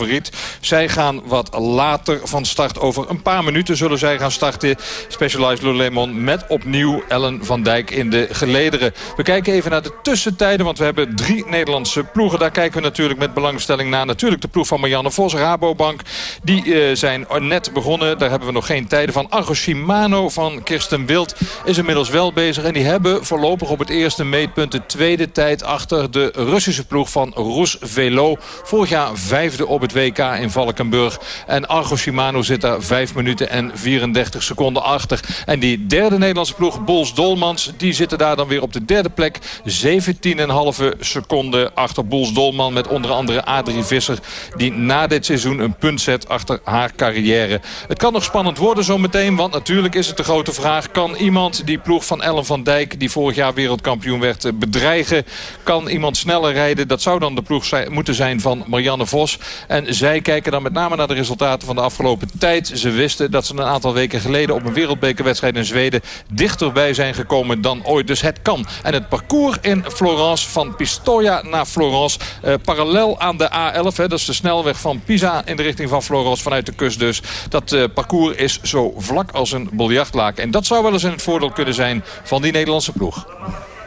S12: Zij gaan wat later van start. Over een paar minuten zullen zij gaan starten. Specialized Lululemon met opnieuw Ellen van Dijk in de gelederen. We kijken even naar de tussentijden. Want we hebben drie Nederlandse ploegen. Daar kijken we natuurlijk met belangstelling naar. Natuurlijk de ploeg van Marianne Vos, Rabobank. Die uh, zijn net begonnen. Daar hebben we nog geen tijden van. Argo Shimano van Kirsten Wild is inmiddels wel bezig. En die hebben voorlopig op het eerste meetpunt de tweede tijd achter de Russische ploeg van Roes Velo. Vorig jaar vijfde op het WK in Valkenburg. En Argo Shimano zit daar 5 minuten en 34 seconden achter. En die derde Nederlandse ploeg, Bols Dolmans... die zitten daar dan weer op de derde plek. 17,5 seconden achter Bols Dolman... met onder andere Adrie Visser... die na dit seizoen een punt zet achter haar carrière. Het kan nog spannend worden zometeen... want natuurlijk is het de grote vraag... kan iemand die ploeg van Ellen van Dijk... die vorig jaar wereldkampioen werd, bedreigen? Kan iemand sneller rijden? Dat zou dan de ploeg moeten zijn van Marianne Vos. En zij kijken dan met name naar de resultaten van de afgelopen tijd. Ze wisten dat ze een aantal weken geleden op een wereldbekerwedstrijd in Zweden dichterbij zijn gekomen dan ooit. Dus het kan. En het parcours in Florence van Pistoia naar Florence. Eh, parallel aan de A11. Hè, dat is de snelweg van Pisa in de richting van Florence vanuit de kust dus. Dat eh, parcours is zo vlak als een biljartlaak. En dat zou wel eens in het voordeel kunnen zijn van die Nederlandse ploeg.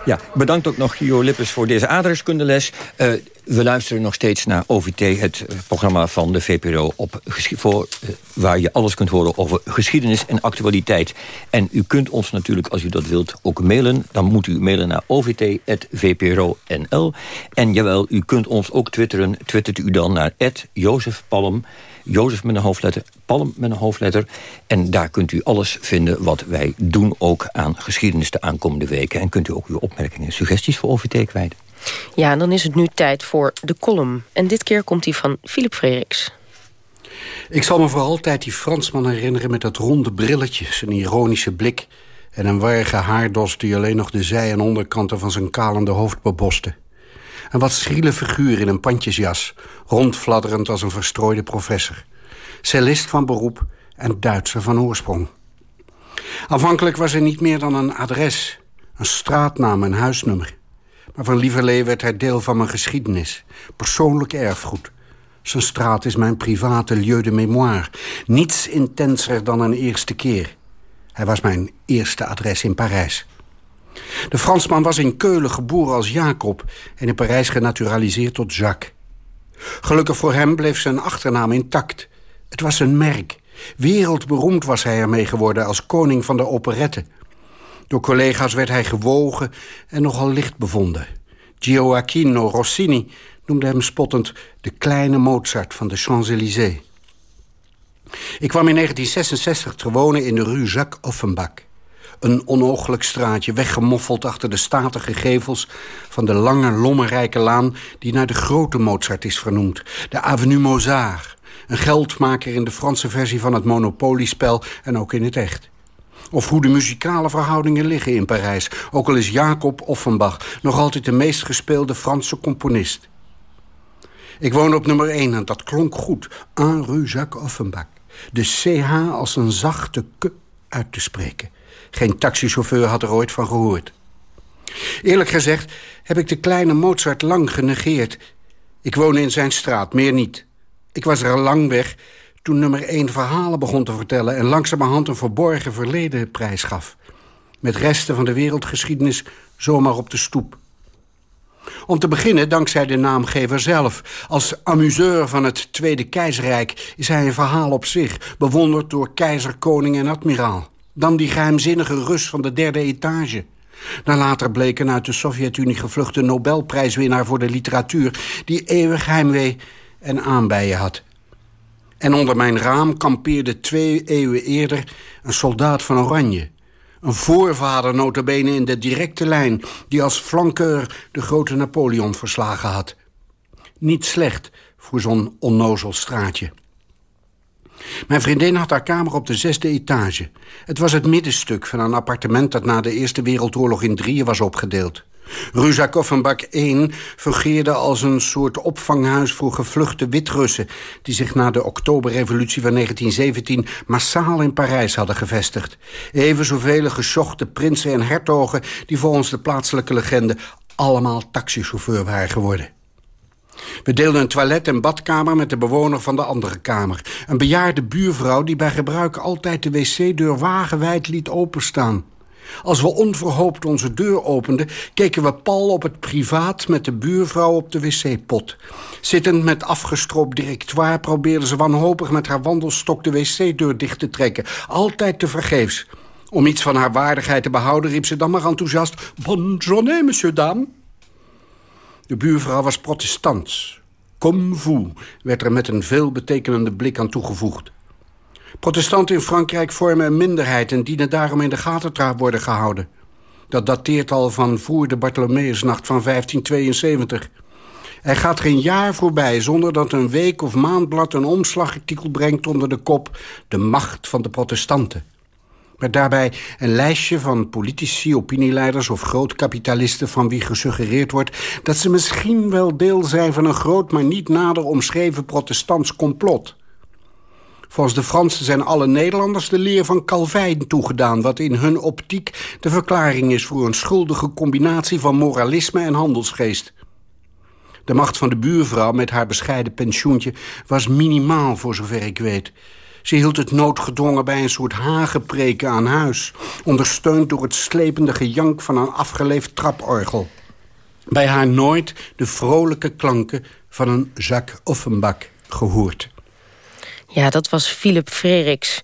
S7: Ja, bedankt ook nog Gio Lippes voor deze aardrijkskundeles. Uh, We luisteren nog steeds naar OVT, het eh, programma van de VPRO... Op, voor, eh, waar je alles kunt horen over geschiedenis en actualiteit. En u kunt ons natuurlijk, als u dat wilt, ook mailen. Dan moet u mailen naar ovt.vpro.nl. En jawel, u kunt ons ook twitteren. Twittert u dan naar Jozef Palm... Jozef met een hoofdletter, Palm met een hoofdletter. En daar kunt u alles vinden wat wij doen ook aan geschiedenis de aankomende weken. En kunt u ook uw opmerkingen en suggesties voor OVT kwijt.
S6: Ja, en dan is het nu tijd voor de column. En dit keer komt die van Philip Frederiks.
S13: Ik zal me voor altijd die Fransman herinneren met dat ronde brilletje... zijn ironische blik en een warrige haardos... die alleen nog de zij- en onderkanten van zijn kalende hoofd beboste. Een wat schriele figuur in een pandjesjas... rondfladderend als een verstrooide professor. Cellist van beroep en Duitser van oorsprong. Aanvankelijk was er niet meer dan een adres... een straatnaam, een huisnummer... Maar van lieverlee werd hij deel van mijn geschiedenis. Persoonlijk erfgoed. Zijn straat is mijn private lieu de mémoire. Niets intenser dan een eerste keer. Hij was mijn eerste adres in Parijs. De Fransman was in Keulen geboren als Jacob... en in Parijs genaturaliseerd tot Jacques. Gelukkig voor hem bleef zijn achternaam intact. Het was een merk. Wereldberoemd was hij ermee geworden als koning van de operette... Door collega's werd hij gewogen en nogal licht bevonden. Gioacchino Rossini noemde hem spottend... de kleine Mozart van de Champs-Élysées. Ik kwam in 1966 te wonen in de rue Jacques Offenbach. Een onooglijk straatje, weggemoffeld achter de statige gevels... van de lange, lommerrijke laan die naar de grote Mozart is vernoemd. De Avenue Mozart, een geldmaker in de Franse versie van het Monopoliespel... en ook in het echt. Of hoe de muzikale verhoudingen liggen in Parijs. Ook al is Jacob Offenbach nog altijd de meest gespeelde Franse componist. Ik woon op nummer 1 en dat klonk goed. Un rue Jacques Offenbach. De CH als een zachte k uit te spreken. Geen taxichauffeur had er ooit van gehoord. Eerlijk gezegd heb ik de kleine Mozart lang genegeerd. Ik woon in zijn straat, meer niet. Ik was er al lang weg toen nummer 1 verhalen begon te vertellen... en langzamerhand een verborgen verleden prijs gaf. Met resten van de wereldgeschiedenis zomaar op de stoep. Om te beginnen dankzij de naamgever zelf. Als amuseur van het Tweede Keizerrijk is hij een verhaal op zich... bewonderd door keizer, koning en admiraal. Dan die geheimzinnige rust van de derde etage... Dan later bleek een uit de Sovjet-Unie gevluchte Nobelprijswinnaar voor de literatuur... die eeuwig heimwee en aanbijen had. En onder mijn raam kampeerde twee eeuwen eerder een soldaat van Oranje. Een voorvader notabene in de directe lijn... die als flankeur de grote Napoleon verslagen had. Niet slecht voor zo'n onnozel straatje. Mijn vriendin had haar kamer op de zesde etage. Het was het middenstuk van een appartement... dat na de Eerste Wereldoorlog in drieën was opgedeeld. Ruzakov 1 fungeerde als een soort opvanghuis voor gevluchte Wit-Russen... die zich na de oktoberrevolutie van 1917 massaal in Parijs hadden gevestigd. Even zoveel gezochte prinsen en hertogen... die volgens de plaatselijke legende allemaal taxichauffeur waren geworden. We deelden een toilet en badkamer met de bewoner van de andere kamer. Een bejaarde buurvrouw die bij gebruik altijd de wc-deur wagenwijd liet openstaan. Als we onverhoopt onze deur openden... keken we pal op het privaat met de buurvrouw op de wc-pot. Zittend met afgestroopt directoire... probeerde ze wanhopig met haar wandelstok de wc-deur dicht te trekken. Altijd te vergeefs. Om iets van haar waardigheid te behouden riep ze dan maar enthousiast... Bonne monsieur dame. De buurvrouw was protestants. Comme vous, werd er met een veelbetekenende blik aan toegevoegd. Protestanten in Frankrijk vormen een minderheid... en dienen daarom in de gaten te worden gehouden. Dat dateert al van voor de Bartholomeusnacht van 1572. Er gaat geen jaar voorbij zonder dat een week of maandblad... een omslagartikel brengt onder de kop... de macht van de protestanten. Met daarbij een lijstje van politici, opinieleiders of grootkapitalisten... van wie gesuggereerd wordt dat ze misschien wel deel zijn... van een groot, maar niet nader omschreven protestants complot... Volgens de Fransen zijn alle Nederlanders de leer van Calvijn toegedaan... wat in hun optiek de verklaring is voor een schuldige combinatie... van moralisme en handelsgeest. De macht van de buurvrouw met haar bescheiden pensioentje... was minimaal voor zover ik weet. Ze hield het noodgedwongen bij een soort hagepreken aan huis... ondersteund door het slepende gejank van een afgeleefd traporgel. bij haar nooit de vrolijke klanken van een Jacques Offenbach gehoord.
S6: Ja, dat was Philip Freriks.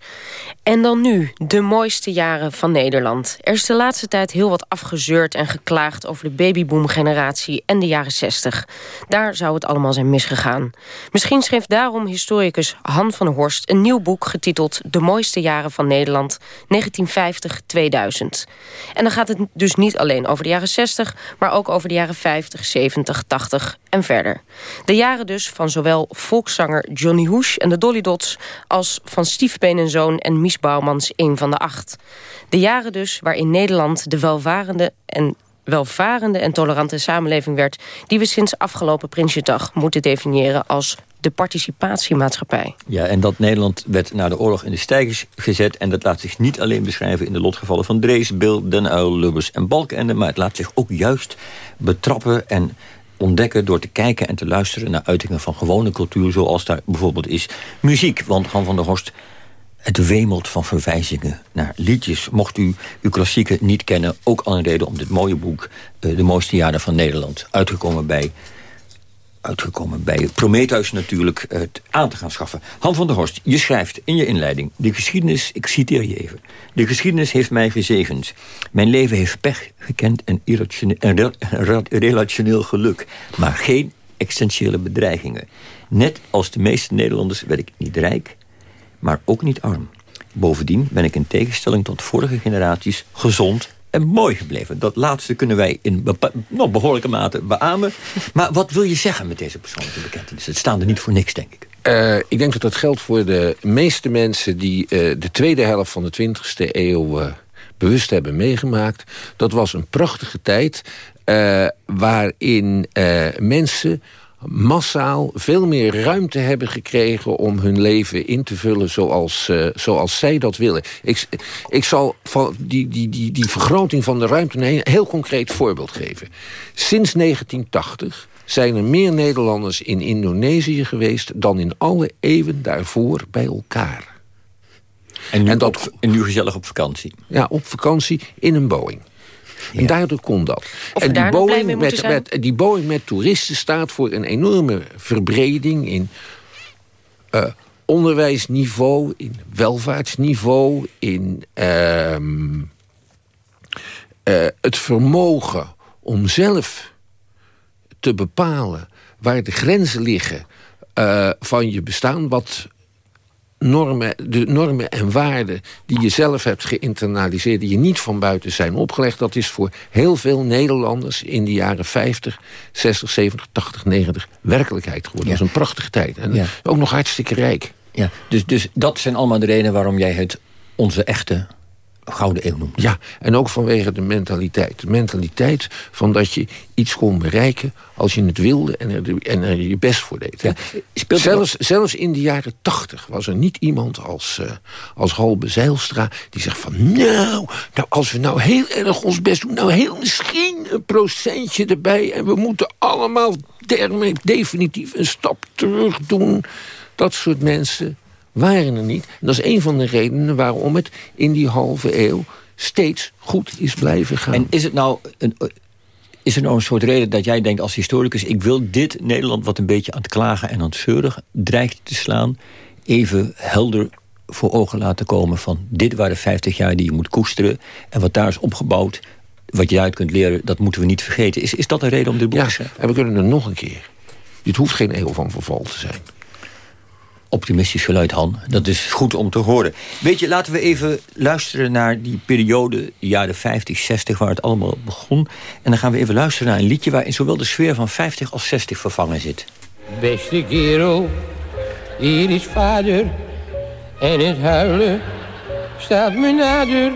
S6: En dan nu, de mooiste jaren van Nederland. Er is de laatste tijd heel wat afgezeurd en geklaagd... over de babyboom-generatie en de jaren 60. Daar zou het allemaal zijn misgegaan. Misschien schreef daarom historicus Han van Horst... een nieuw boek getiteld De mooiste jaren van Nederland 1950-2000. En dan gaat het dus niet alleen over de jaren 60... maar ook over de jaren 50, 70, 80 en verder. De jaren dus van zowel volkszanger Johnny Hoesch en de Dolly. Als van Stiefbeen en Zoon en Mies Bouwmans een van de acht. De jaren dus waarin Nederland de welvarende en welvarende en tolerante samenleving werd... die we sinds afgelopen Prinsjesdag moeten definiëren als de participatiemaatschappij.
S7: Ja, en dat Nederland werd na de oorlog in de stijgers gezet... en dat laat zich niet alleen beschrijven in de lotgevallen van Drees, Bil, Den Uyl, Lubbers en Balkenende... maar het laat zich ook juist betrappen en ontdekken door te kijken en te luisteren naar uitingen van gewone cultuur... zoals daar bijvoorbeeld is muziek. Want Han van der Horst het wemelt van verwijzingen naar liedjes. Mocht u uw klassieken niet kennen, ook al een reden om dit mooie boek... Uh, De mooiste jaren van Nederland, uitgekomen bij, uitgekomen bij Prometheus natuurlijk, uh, aan te gaan schaffen. Han van der Horst, je schrijft in je inleiding... de geschiedenis, ik citeer je even... de geschiedenis heeft mij gezegend. Mijn leven heeft pech gekend en, relationeel geluk... maar geen essentiële bedreigingen. Net als de meeste Nederlanders werd ik niet rijk maar ook niet arm. Bovendien ben ik in tegenstelling tot vorige generaties gezond mooi gebleven. Dat laatste kunnen wij in nog behoorlijke mate beamen. Maar wat wil je zeggen met deze persoonlijke bekentenis? Het staan er niet voor niks, denk ik.
S8: Uh, ik denk dat dat geldt voor de meeste mensen... die uh, de tweede helft van de 20e eeuw uh, bewust hebben meegemaakt. Dat was een prachtige tijd... waarin mensen massaal veel meer ruimte hebben gekregen... om hun leven in te vullen zoals, uh, zoals zij dat willen. Ik, ik zal van die, die, die, die vergroting van de ruimte een heel concreet voorbeeld geven. Sinds 1980 zijn er meer Nederlanders in Indonesië geweest... dan in alle eeuwen daarvoor bij elkaar.
S7: En nu, en dat, op, en nu gezellig op vakantie?
S8: Ja, op vakantie in een Boeing. En daardoor kon dat. en die Boeing, met, met, die Boeing met toeristen staat voor een enorme verbreding in uh, onderwijsniveau, in welvaartsniveau, in uh, uh, het vermogen om zelf te bepalen waar de grenzen liggen uh, van je bestaan, wat normen, de normen en waarden die je zelf hebt geïnternaliseerd... die je niet van buiten zijn opgelegd... dat is voor heel veel Nederlanders in de jaren 50, 60, 70, 80, 90 werkelijkheid geworden. Dat is een prachtige tijd. En ook nog hartstikke rijk.
S7: Ja, dus, dus dat zijn allemaal de redenen waarom jij het onze echte gouden eeuw noemt.
S8: Ja, en ook vanwege de mentaliteit. De mentaliteit van dat je iets kon bereiken als je het wilde en er, en er je best voor deed. Ja, zelfs, zelfs in de jaren tachtig was er niet iemand als, uh, als Halbe Zeilstra... die zegt van nou, nou, als we nou heel erg ons best doen... nou heel misschien een procentje erbij... en we moeten allemaal dermee definitief een stap terug doen. Dat soort mensen waren er niet. En dat is een van de redenen waarom het in die halve eeuw steeds goed is blijven gaan.
S7: En is het nou een, is er nou een soort reden dat jij denkt als historicus... ik wil dit Nederland wat een beetje aan het klagen en aan het zeuren dreigt te slaan... even helder voor ogen laten komen van... dit waren 50 jaar die je moet koesteren... en wat daar is opgebouwd, wat je uit kunt leren... dat moeten we niet vergeten. Is, is dat een reden om dit boek te schrijven?
S8: en we kunnen er nog een keer. Dit hoeft geen eeuw van verval te zijn
S7: optimistisch geluid, Han. Dat is goed om te horen. Weet je, laten we even luisteren naar die periode, de jaren 50, 60... waar het allemaal begon. En dan gaan we even luisteren naar een liedje... waarin zowel de sfeer van 50 als 60 vervangen zit.
S14: Beste kerel, hier is vader. En het huilen staat me nader.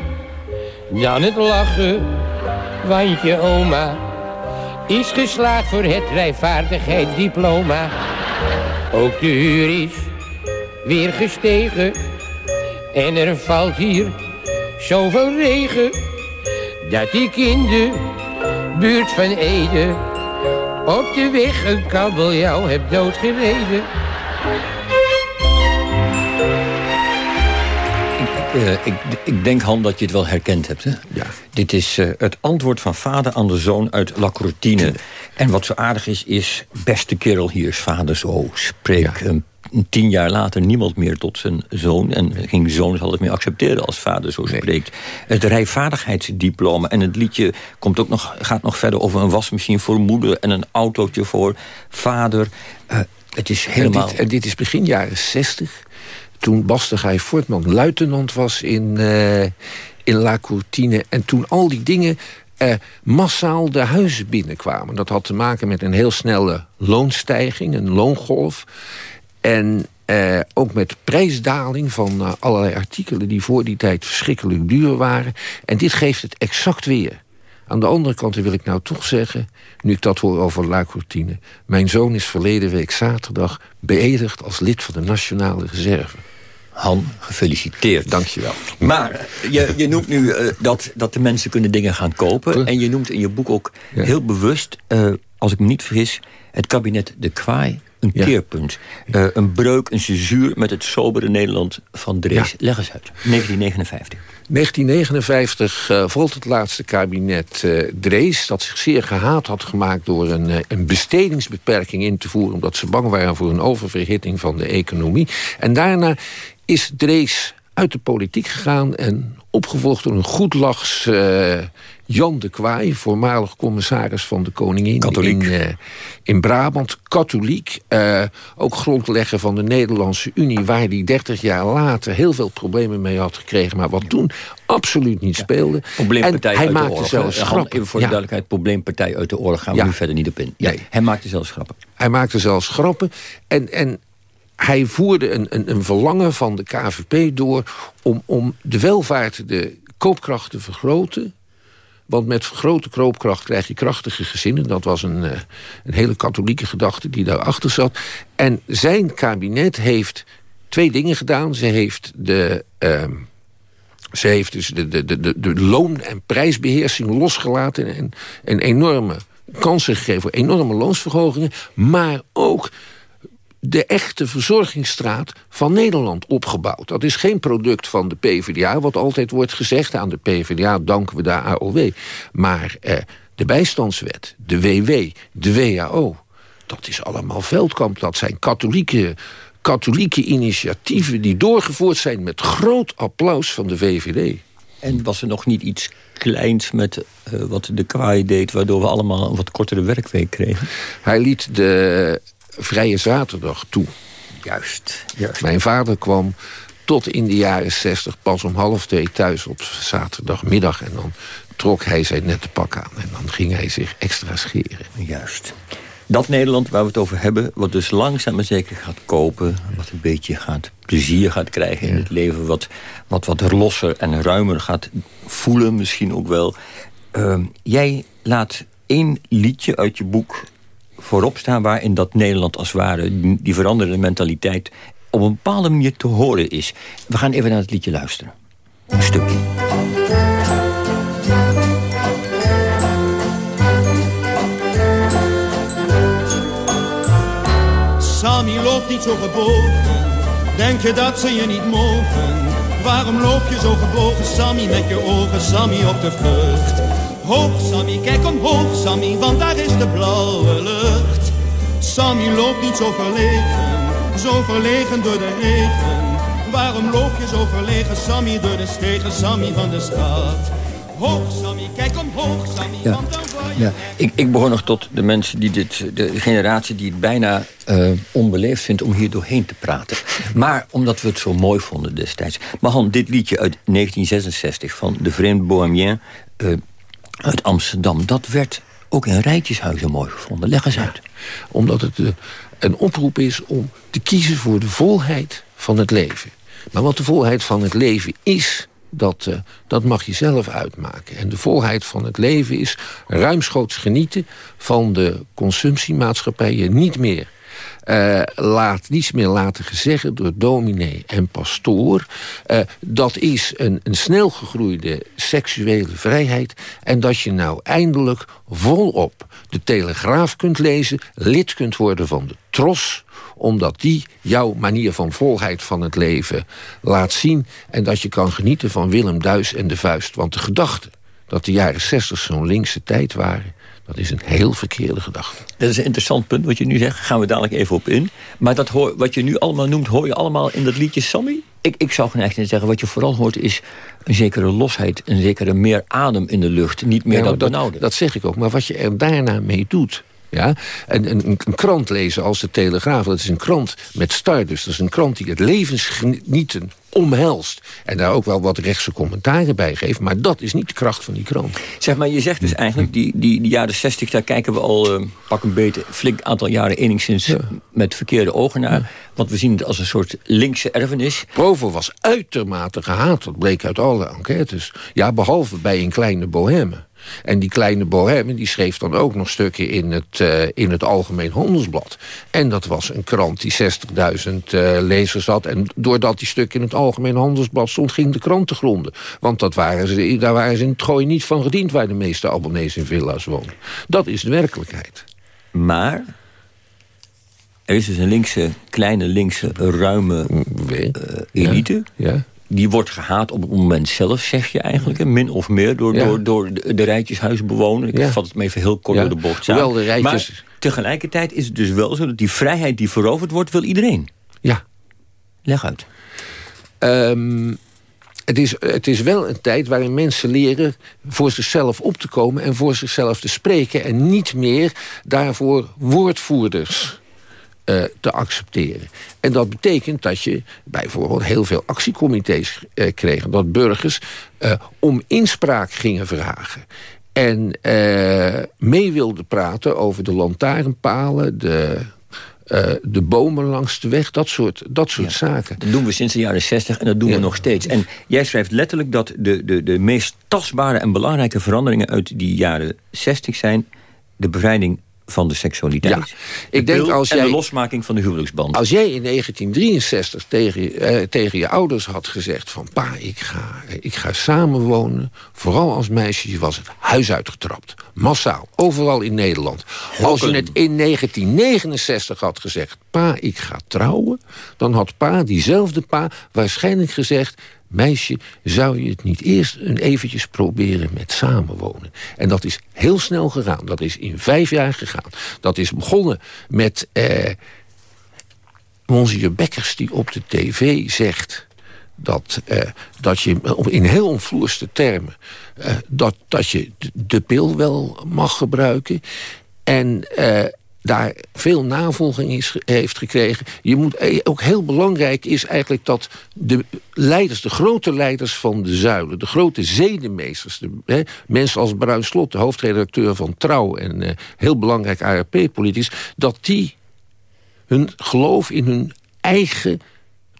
S14: Dan het lachen, want je oma... is geslaagd voor het rijvaardigheidsdiploma. Ook de huur is weer gestegen. En er valt hier zoveel regen. Dat ik in de buurt van Ede op de weg een kabeljauw heb doodgereden.
S7: Uh, ik, ik, denk, Han, dat je het wel herkend hebt. Hè?
S8: Ja.
S7: Dit is uh, het antwoord van vader aan de zoon uit La Croutine. En wat zo aardig is, is... beste kerel, hier is vader zo. Spreek ja. een tien jaar later niemand meer tot zijn zoon... en ging de zoon zal het meer accepteren als vader zo spreekt. Het rijvaardigheidsdiploma en het liedje komt ook nog, gaat nog verder... over een wasmachine voor moeder en een autootje voor vader. Uh, het is helemaal...
S8: En dit, en dit is begin jaren zestig toen Bastegij Voortman luitenant was in, uh, in La Courtine. En toen al die dingen uh, massaal de huizen binnenkwamen. Dat had te maken met een heel snelle loonstijging, een loongolf. En uh, ook met prijsdaling van allerlei artikelen... die voor die tijd verschrikkelijk duur waren. En dit geeft het exact weer. Aan de andere kant wil ik nou toch zeggen... nu ik dat hoor over La Courtine... mijn zoon is verleden week zaterdag beëdigd... als lid van de Nationale Reserve.
S7: Han, gefeliciteerd.
S8: Dankjewel.
S7: Maar je, je noemt nu uh, dat, dat de mensen kunnen dingen gaan kopen. En je noemt in je boek ook ja. heel bewust, uh, als ik me niet vergis... het kabinet De Kwaai een ja. keerpunt. Uh, een breuk, een cesuur met het sobere Nederland van Drees. Ja. Leg eens uit. 1959.
S8: 1959 uh, volgt het laatste kabinet uh, Drees... dat zich zeer gehaat had gemaakt door een, uh, een bestedingsbeperking in te voeren... omdat ze bang waren voor een oververhitting van de economie. En daarna is Drees uit de politiek gegaan... en opgevolgd door een goedlachs Jan de Kwaai... voormalig commissaris van de Koningin
S7: katholiek.
S8: In, uh, in Brabant. Katholiek. Uh, ook grondlegger van de Nederlandse Unie... waar hij 30 jaar later heel veel problemen mee had gekregen... maar wat toen absoluut niet ja. speelde.
S7: Probleempartij
S8: en hij
S7: uit
S8: maakte
S7: de oorlog.
S8: zelfs
S7: Han,
S8: grappen.
S7: Even voor de
S8: Ja.
S7: duidelijkheid, probleempartij uit de oorlog... gaan we
S8: Ja.
S7: nu verder niet op in. Ja,
S8: Nee.
S7: Hij maakte zelfs grappen.
S8: Hij maakte zelfs grappen. En, en hij voerde een, een, een verlangen van de KVP door... Om, om de welvaart, de koopkracht te vergroten. Want met vergrote koopkracht krijg je krachtige gezinnen. Dat was een, eh, een hele katholieke gedachte die daarachter zat. En zijn kabinet heeft twee dingen gedaan. Ze heeft de... ehm, ze heeft dus de, de, de, de loon- en prijsbeheersing losgelaten... en, en enorme kansen gegeven voor enorme loonsverhogingen... maar ook de echte verzorgingsstraat van Nederland opgebouwd. Dat is geen product van de PvdA, wat altijd wordt gezegd. Aan de PvdA danken we de AOW. Maar eh, de bijstandswet, de WW, de WHO... dat is allemaal veldkamp. Dat zijn katholieke, katholieke initiatieven... die doorgevoerd zijn met groot applaus van de VVD.
S7: En was er nog niet iets kleins met eh, wat de kwaai deed... waardoor we allemaal een wat kortere werkweek kregen?
S8: Hij liet de vrije zaterdag toe.
S7: Juist, juist.
S8: Mijn vader kwam tot in de jaren zestig pas om half twee thuis op zaterdagmiddag. En dan trok hij zijn nette pak aan. En dan ging hij zich extra scheren.
S7: Juist. Dat Nederland waar we het over hebben, wat dus langzaam maar zeker gaat kopen... wat een beetje gaat plezier gaat krijgen in het leven... wat, wat, wat losser en ruimer gaat voelen misschien ook wel. Uh, jij laat één liedje uit je boek voorop staan... waarin dat Nederland als ware, die, die veranderde mentaliteit... op een bepaalde manier te horen is. We gaan even naar het liedje luisteren. Een stukje.
S15: Sammy loopt niet zo gebogen, denk je dat ze je niet mogen? Waarom loop je zo gebogen, Sammy, met je ogen, Sammy op de vlucht? Hoog, Sammy, kijk omhoog, Sammy, want daar is de blauwe lucht. Sammy loopt niet zo verlegen, zo verlegen door de regen. Waarom loop je zo verlegen, Sammy, door de stegen, Sammy van de stad? Hoog, Sammy, kijk omhoog, Sammy,
S7: Ja.
S15: want dan je...
S7: Ja, ik, ik behoor nog tot de mensen die dit, de generatie die het bijna eh, onbeleefd vindt om hier doorheen te praten. Maar omdat we het zo mooi vonden destijds. Maar Han, dit liedje uit 1966 van de vreemde Bohemien eh, uit Amsterdam, dat werd ook in rijtjeshuizen mooi gevonden. Leg eens uit.
S8: Omdat het eh, een oproep is om te kiezen voor de volheid van het leven. Maar wat de volheid van het leven is, dat, eh, dat mag je zelf uitmaken. En de volheid van het leven is ruimschoots genieten van de consumptiemaatschappijen niet meer. Eh, laat niets meer laten gezeggen door dominee en pastoor. Eh, dat is een, een snel gegroeide seksuele vrijheid. En dat je nou eindelijk volop de Telegraaf kunt lezen... lid kunt worden van de tros omdat die jouw manier van volheid van het leven laat zien... en dat je kan genieten van Willem Duis en de vuist. Want de gedachte dat de jaren 60 zo'n linkse tijd waren... dat is een heel verkeerde gedachte.
S7: Dat is een interessant punt wat je nu zegt. Gaan we dadelijk even op in. Maar dat hoor, wat je nu allemaal noemt, hoor je allemaal in dat liedje Sammy? Ik, ik zou geneigd zijn zeggen, wat je vooral hoort is een zekere losheid... een zekere meer adem in de lucht, niet meer
S8: Ja,
S7: dat
S8: maar
S7: benauwde.
S8: Dat zeg ik ook. Maar wat je er daarna mee doet... Ja? En, en een, een krant lezen als de Telegraaf... dat is een krant met Stardust. Dat is een krant die het levensgenieten omhelst. En daar ook wel wat rechtse commentaren bij geeft. Maar dat is niet de kracht van die krant.
S7: Zeg maar, je zegt dus eigenlijk, die, die, die jaren 60, daar kijken we al eh, pak een beetje flink aantal jaren enigszins met verkeerde ogen naar. Want we zien het als een soort linkse erfenis.
S8: Provo was uitermate gehaat. Dat bleek uit alle enquêtes. Ja, behalve bij een kleine bohème. En die kleine bohème die schreef dan ook nog stukken in het, eh, in het Algemeen Handelsblad. En dat was een krant die 60.000 eh, lezers had. En doordat die stuk in het Algemeen Handelsblad stond... ging de krant te gronden. Want dat waren ze, daar waren ze in het gooi niet van gediend... waar de meeste abonnees in villa's wonen. Dat is de werkelijkheid.
S7: Maar er is dus een linkse, kleine linkse, ruime eh, elite.
S8: Ja.
S7: Die wordt gehaat op het moment zelf, zeg je eigenlijk. hè, Min of meer door,
S8: Ja.
S7: door, door de, rijtjeshuisbewoner. Ik
S8: Ja.
S7: vat het me even heel kort
S8: Ja.
S7: door de bocht samen.
S8: De rijtjes-
S7: Maar tegelijkertijd is het dus wel zo... dat die vrijheid die veroverd wordt, wil iedereen.
S8: Ja.
S7: Leg uit.
S8: Ehm, het, is, het is wel een tijd waarin mensen leren voor zichzelf op te komen... en voor zichzelf te spreken... en niet meer daarvoor woordvoerders eh, te accepteren. En dat betekent dat je bijvoorbeeld heel veel actiecomité's eh, kreeg... dat burgers eh, om inspraak gingen vragen... En mee wilden praten over de lantaarnpalen, de, de bomen langs de weg, dat soort, dat soort zaken.
S7: Dat doen we sinds de jaren 60 en dat doen we nog steeds. En jij schrijft letterlijk dat de, de, de meest tastbare en belangrijke veranderingen uit die jaren 60 zijn de bevrijding van de seksualiteit.
S8: Ja, ik denk als
S7: en
S8: jij-
S7: de losmaking van de huwelijksband.
S8: Als jij in 1963 tegen, je- eh, tegen je ouders had gezegd van... pa, ik ga, ik ga samenwonen, vooral als meisje, je was het huis uitgetrapt. Massaal, overal in Nederland. Als je het in 1969 had gezegd... pa, ik ga trouwen, dan had pa, diezelfde pa, waarschijnlijk gezegd... meisje, zou je het niet eerst een eventjes proberen met samenwonen? En dat is heel snel gegaan. Dat is in vijf jaar gegaan. Dat is begonnen met... Eh, Monsieur die op de tv zegt dat, eh, dat je in heel omvloerste termen... eh, dat, dat je de pil wel mag gebruiken. En eh, daar veel navolging is, heeft gekregen. Je moet, eh, ook heel belangrijk is eigenlijk dat de leiders, de grote leiders van de zuilen... de grote zedenmeesters, de, hè, mensen als Bruin Slot... de hoofdredacteur van Trouw en eh, heel belangrijk ARP-politicus... dat die hun geloof in hun eigen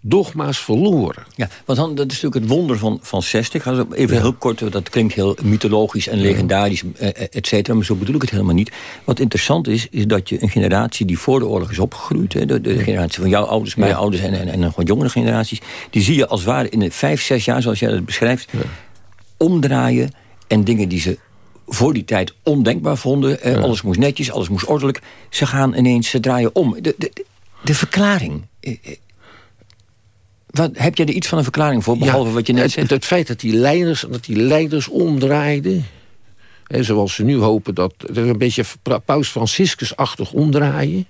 S8: dogma's verloren.
S7: Ja, want dan, dat is natuurlijk het wonder van, van 60. Als ik Even heel kort, dat klinkt heel mythologisch en legendarisch, eh, eh, et cetera. Maar zo bedoel ik het helemaal niet. Wat interessant is, is dat je een generatie die voor de oorlog is opgegroeid... Hè, de, de generatie van jouw ouders, mijn
S8: Ja.
S7: ouders en, en, wat jongere generaties... die zie je als het ware in de vijf, zes jaar, zoals jij dat beschrijft... omdraaien en dingen die ze voor die tijd ondenkbaar vonden. eh, Alles moest netjes, alles moest ordelijk. Ze gaan ineens, ze draaien om. De, de, de verklaring... wat, heb jij er iets van een verklaring voor, behalve wat je net
S8: het,
S7: zegt?
S8: Het, feit dat die leiders, dat die leiders omdraaiden... Hè, zoals ze nu hopen dat er een beetje paus Franciscus-achtig omdraaien...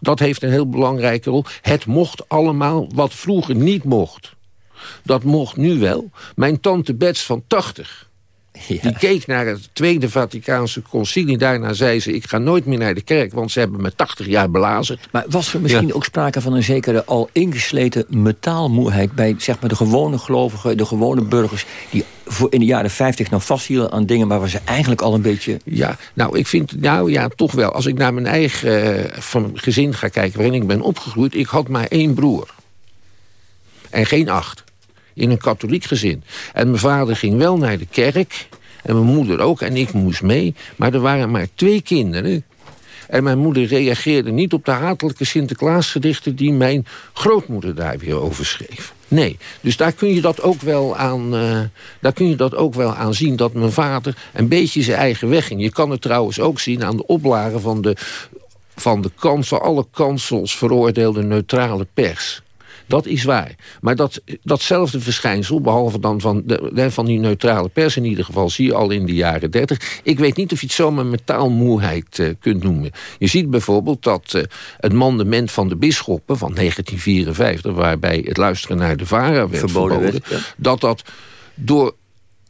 S8: dat heeft een heel belangrijke rol. Het mocht allemaal wat vroeger niet mocht. Dat mocht nu wel. Mijn tante Bets van 80... Die keek naar het Tweede Vaticaanse Concilie. Daarna zei ze, ik ga nooit meer naar de kerk... want ze hebben me 80 jaar belazerd.
S7: Maar was er misschien ook sprake van een zekere al ingesleten metaalmoeheid... bij zeg maar, de gewone gelovigen, de gewone burgers... die voor in de jaren 50 nog vasthielden aan dingen... maar waar ze eigenlijk al een beetje...
S8: Ja, nou, ik vind, nou ja, toch wel. Als ik naar mijn eigen eh, van gezin ga kijken, waarin ik ben opgegroeid... ik had maar één broer. En geen acht. In een katholiek gezin. En mijn vader ging wel naar de kerk. En mijn moeder ook. En ik moest mee. Maar er waren maar twee kinderen. En mijn moeder reageerde niet op de hatelijke Sinterklaasgedichten... die mijn grootmoeder daar weer over schreef. Nee, dus daar kun je dat ook wel aan, eh, daar kun je dat ook wel aan zien... dat mijn vader een beetje zijn eigen weg ging. Je kan het trouwens ook zien aan de oplagen van de van de kans, van alle kansels veroordeelde neutrale pers. Dat is waar. Maar dat, datzelfde verschijnsel, behalve dan van, de, van die neutrale pers in ieder geval... zie je al in de jaren dertig. Ik weet niet of je het zomaar metaalmoeheid uh, kunt noemen. Je ziet bijvoorbeeld dat uh, het mandement van de bisschoppen van 1954... waarbij het luisteren naar de VARA werd verboden, verboden dat dat door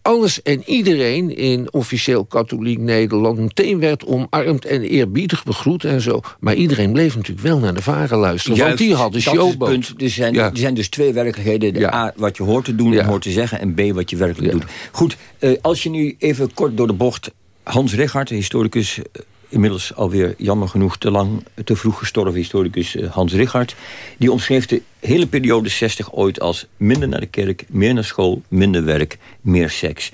S8: alles en iedereen in officieel katholiek Nederland... meteen werd omarmd en eerbiedig begroet en zo. Maar iedereen bleef natuurlijk wel naar de varen luisteren.
S7: Juist,
S8: want die hadden showboat. punt.
S7: Er zijn, er zijn dus twee werkelijkheden. De A, wat je hoort te doen en hoort te zeggen. En B, wat je werkelijk doet. Goed, uh, als je nu even kort door de bocht... Hans Richard, historicus inmiddels alweer jammer genoeg te lang te vroeg gestorven historicus eh, Hans Richard. Die omschreef de hele periode 60 ooit als minder naar de kerk, meer naar school, minder werk, meer seks.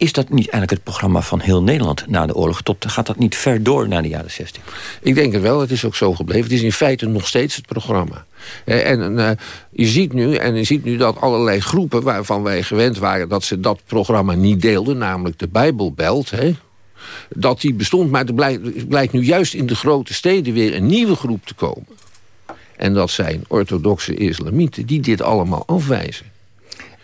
S7: Is dat niet eigenlijk het programma van heel Nederland na de oorlog? Tot, gaat dat niet ver door naar de jaren 60?
S8: Ik denk het wel, het is ook zo gebleven. Het is in feite nog steeds het programma. En uh, je ziet nu, en je ziet nu dat allerlei groepen waarvan wij gewend waren dat ze dat programma niet deelden, namelijk de Bijbelbelt, dat die bestond. Maar er blijkt, blijkt nu juist in de grote steden weer een nieuwe groep te komen. En dat zijn orthodoxe islamieten die dit allemaal afwijzen.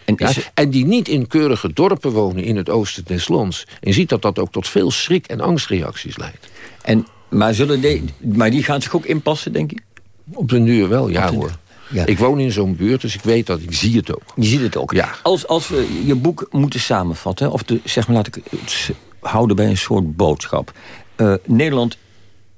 S8: En, en, die niet in keurige dorpen wonen in het oosten des lands. En je ziet dat dat ook tot veel schrik- en angstreacties leidt.
S7: En, maar, zullen die, maar die gaan zich ook inpassen, denk je?
S8: Op de duur wel, ja hoor. Ja. Ik woon in zo'n buurt, dus ik weet dat, ik zie het ook.
S7: Je ziet het ook. Ja. Als, als we je boek moeten samenvatten, of de, zeg maar, laat ik het houden bij een soort boodschap. Uh, Nederland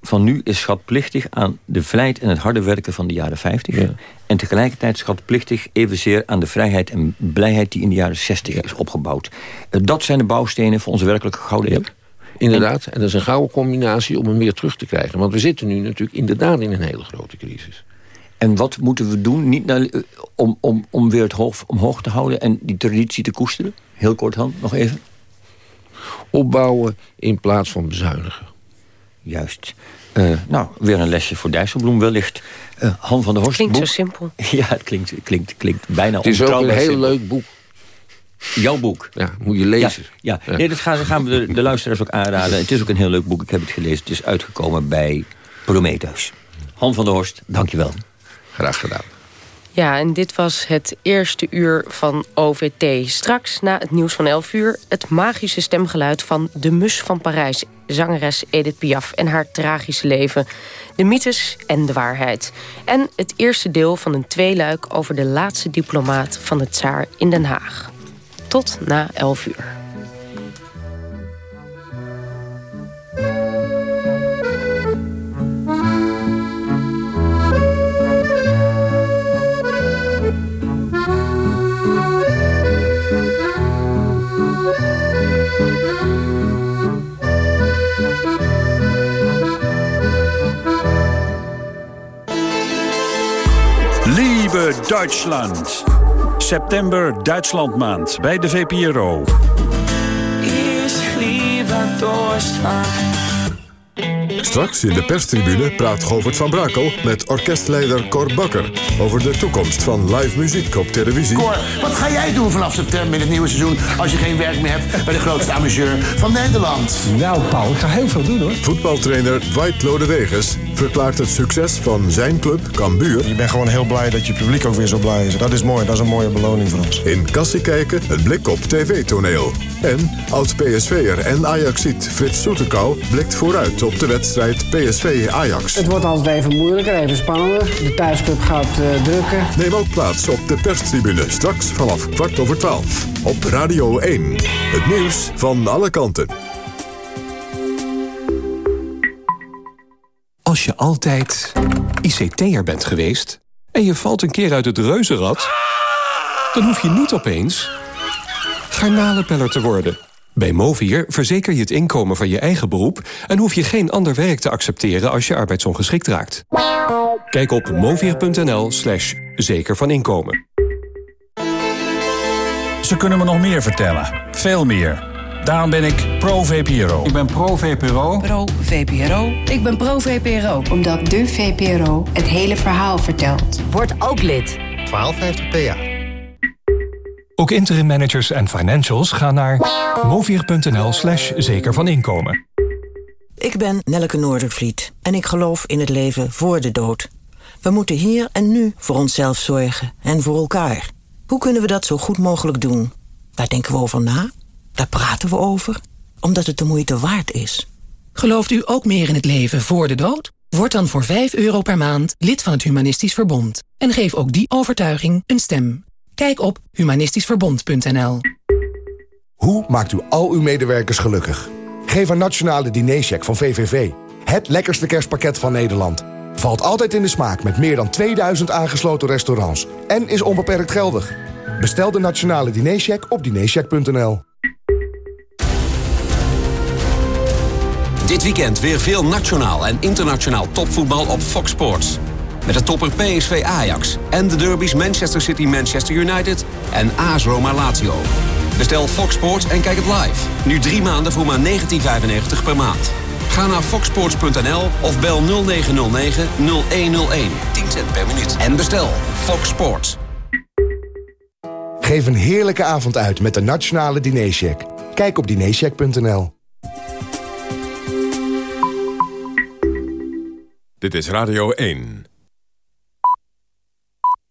S7: van nu is schatplichtig aan de vlijt en het harde werken van de jaren 50. En tegelijkertijd schatplichtig evenzeer aan de vrijheid en blijheid die in de jaren 60 is opgebouwd. Uh, dat zijn de bouwstenen voor onze werkelijke gouden eeuw.
S8: Inderdaad, en dat is een gouden combinatie om hem weer terug te krijgen. Want we zitten nu natuurlijk inderdaad in een hele grote crisis.
S7: En wat moeten we doen niet naar, eh, om, om, om weer het hoofd omhoog te houden... en die traditie te koesteren? Heel kort, hand, nog even
S8: opbouwen in plaats van bezuinigen.
S7: Juist. Uh, nou, weer een lesje voor Dijsselbloem wellicht. Uh, Han van der Horst.
S6: Klinkt zo simpel.
S7: Ja, het klinkt, klinkt, klinkt bijna
S8: Het is ook een heel leuk boek.
S7: Jouw boek?
S8: Ja, moet je lezen.
S7: Ja, ja. nee, dat gaan, gaan we de, de, luisteraars ook aanraden. Het is ook een heel leuk boek, ik heb het gelezen. Het is uitgekomen bij Prometheus. Han van der Horst, dankjewel.
S8: Graag gedaan.
S6: Ja, en dit was het eerste uur van OVT. Straks na het nieuws van 11 uur het magische stemgeluid van De Mus van Parijs. Zangeres Edith Piaf en haar tragische leven. De mythes en de waarheid. En het eerste deel van een tweeluik over de laatste diplomaat van het tsaar in Den Haag. Tot na 11 uur.
S16: Duitsland. September Duitslandmaand bij de VPRO.
S17: Is lieve Duitsland.
S5: Straks in de perstribune praat Govert van Brakel met orkestleider Cor Bakker... over de toekomst van live muziek op televisie.
S18: Cor, wat ga jij doen vanaf september in het nieuwe seizoen... als je geen werk meer hebt bij de grootste amuseur van Nederland?
S19: Nou, Paul, ik ga heel veel doen, hoor.
S5: Voetbaltrainer Dwight Lodewegers verklaart het succes van zijn club Cambuur.
S19: Je bent gewoon heel blij dat je publiek ook weer zo blij is. Dat is mooi, dat is een mooie beloning voor ons.
S5: In Kassie kijken, een blik op tv-toneel. En oud-PSV'er en Ajaxiet Frits Soetekau blikt vooruit op de wedstrijd PSV-Ajax.
S20: Het wordt altijd even moeilijker, even spannender. De thuisclub gaat uh, drukken.
S5: Neem ook plaats op de perstribune, straks vanaf kwart over twaalf. Op Radio 1, het nieuws van alle kanten.
S21: Als je altijd ICT'er bent geweest en je valt een keer uit het reuzenrad... dan hoef je niet opeens garnalenpeller te worden. Bij Movier verzeker je het inkomen van je eigen beroep... en hoef je geen ander werk te accepteren als je arbeidsongeschikt raakt. Kijk op movier.nl slash zeker van inkomen.
S16: Ze kunnen me nog meer vertellen. Veel meer. Daarom ben ik pro-VPRO.
S22: Ik ben pro-VPRO.
S23: Pro-VPRO. Ik ben pro-VPRO.
S24: Omdat de VPRO het hele verhaal vertelt.
S23: Word ook lid.
S22: 1250 PA.
S21: Ook interim managers en financials gaan naar movier.nl slash zeker van inkomen.
S25: Ik ben Nelleke Noordervliet en ik geloof in het leven voor de dood. We moeten hier en nu voor onszelf zorgen en voor elkaar. Hoe kunnen we dat zo goed mogelijk doen? Daar denken we over na, daar praten we over, omdat het de moeite waard is.
S26: Gelooft u ook meer in het leven voor de dood? Word dan voor 5 euro per maand lid van het Humanistisch Verbond. En geef ook die overtuiging een stem. Kijk op humanistischverbond.nl
S27: Hoe maakt u al uw medewerkers gelukkig? Geef een nationale dinercheck van VVV. Het lekkerste kerstpakket van Nederland. Valt altijd in de smaak met meer dan 2000 aangesloten restaurants. En is onbeperkt geldig. Bestel de nationale dinercheck op dinercheck.nl.
S11: Dit weekend weer veel nationaal en internationaal topvoetbal op Fox Sports. Met de topper PSV Ajax en de derbies Manchester City Manchester United en AS Roma Lazio. Bestel Fox Sports en kijk het live. Nu drie maanden voor maar 19,95 per maand. Ga naar foxsports.nl of bel 0909 0101. 10 cent per minuut. En bestel Fox Sports.
S27: Geef een heerlijke avond uit met de nationale dinercheck. Kijk op dinercheck.nl.
S5: Dit is Radio 1.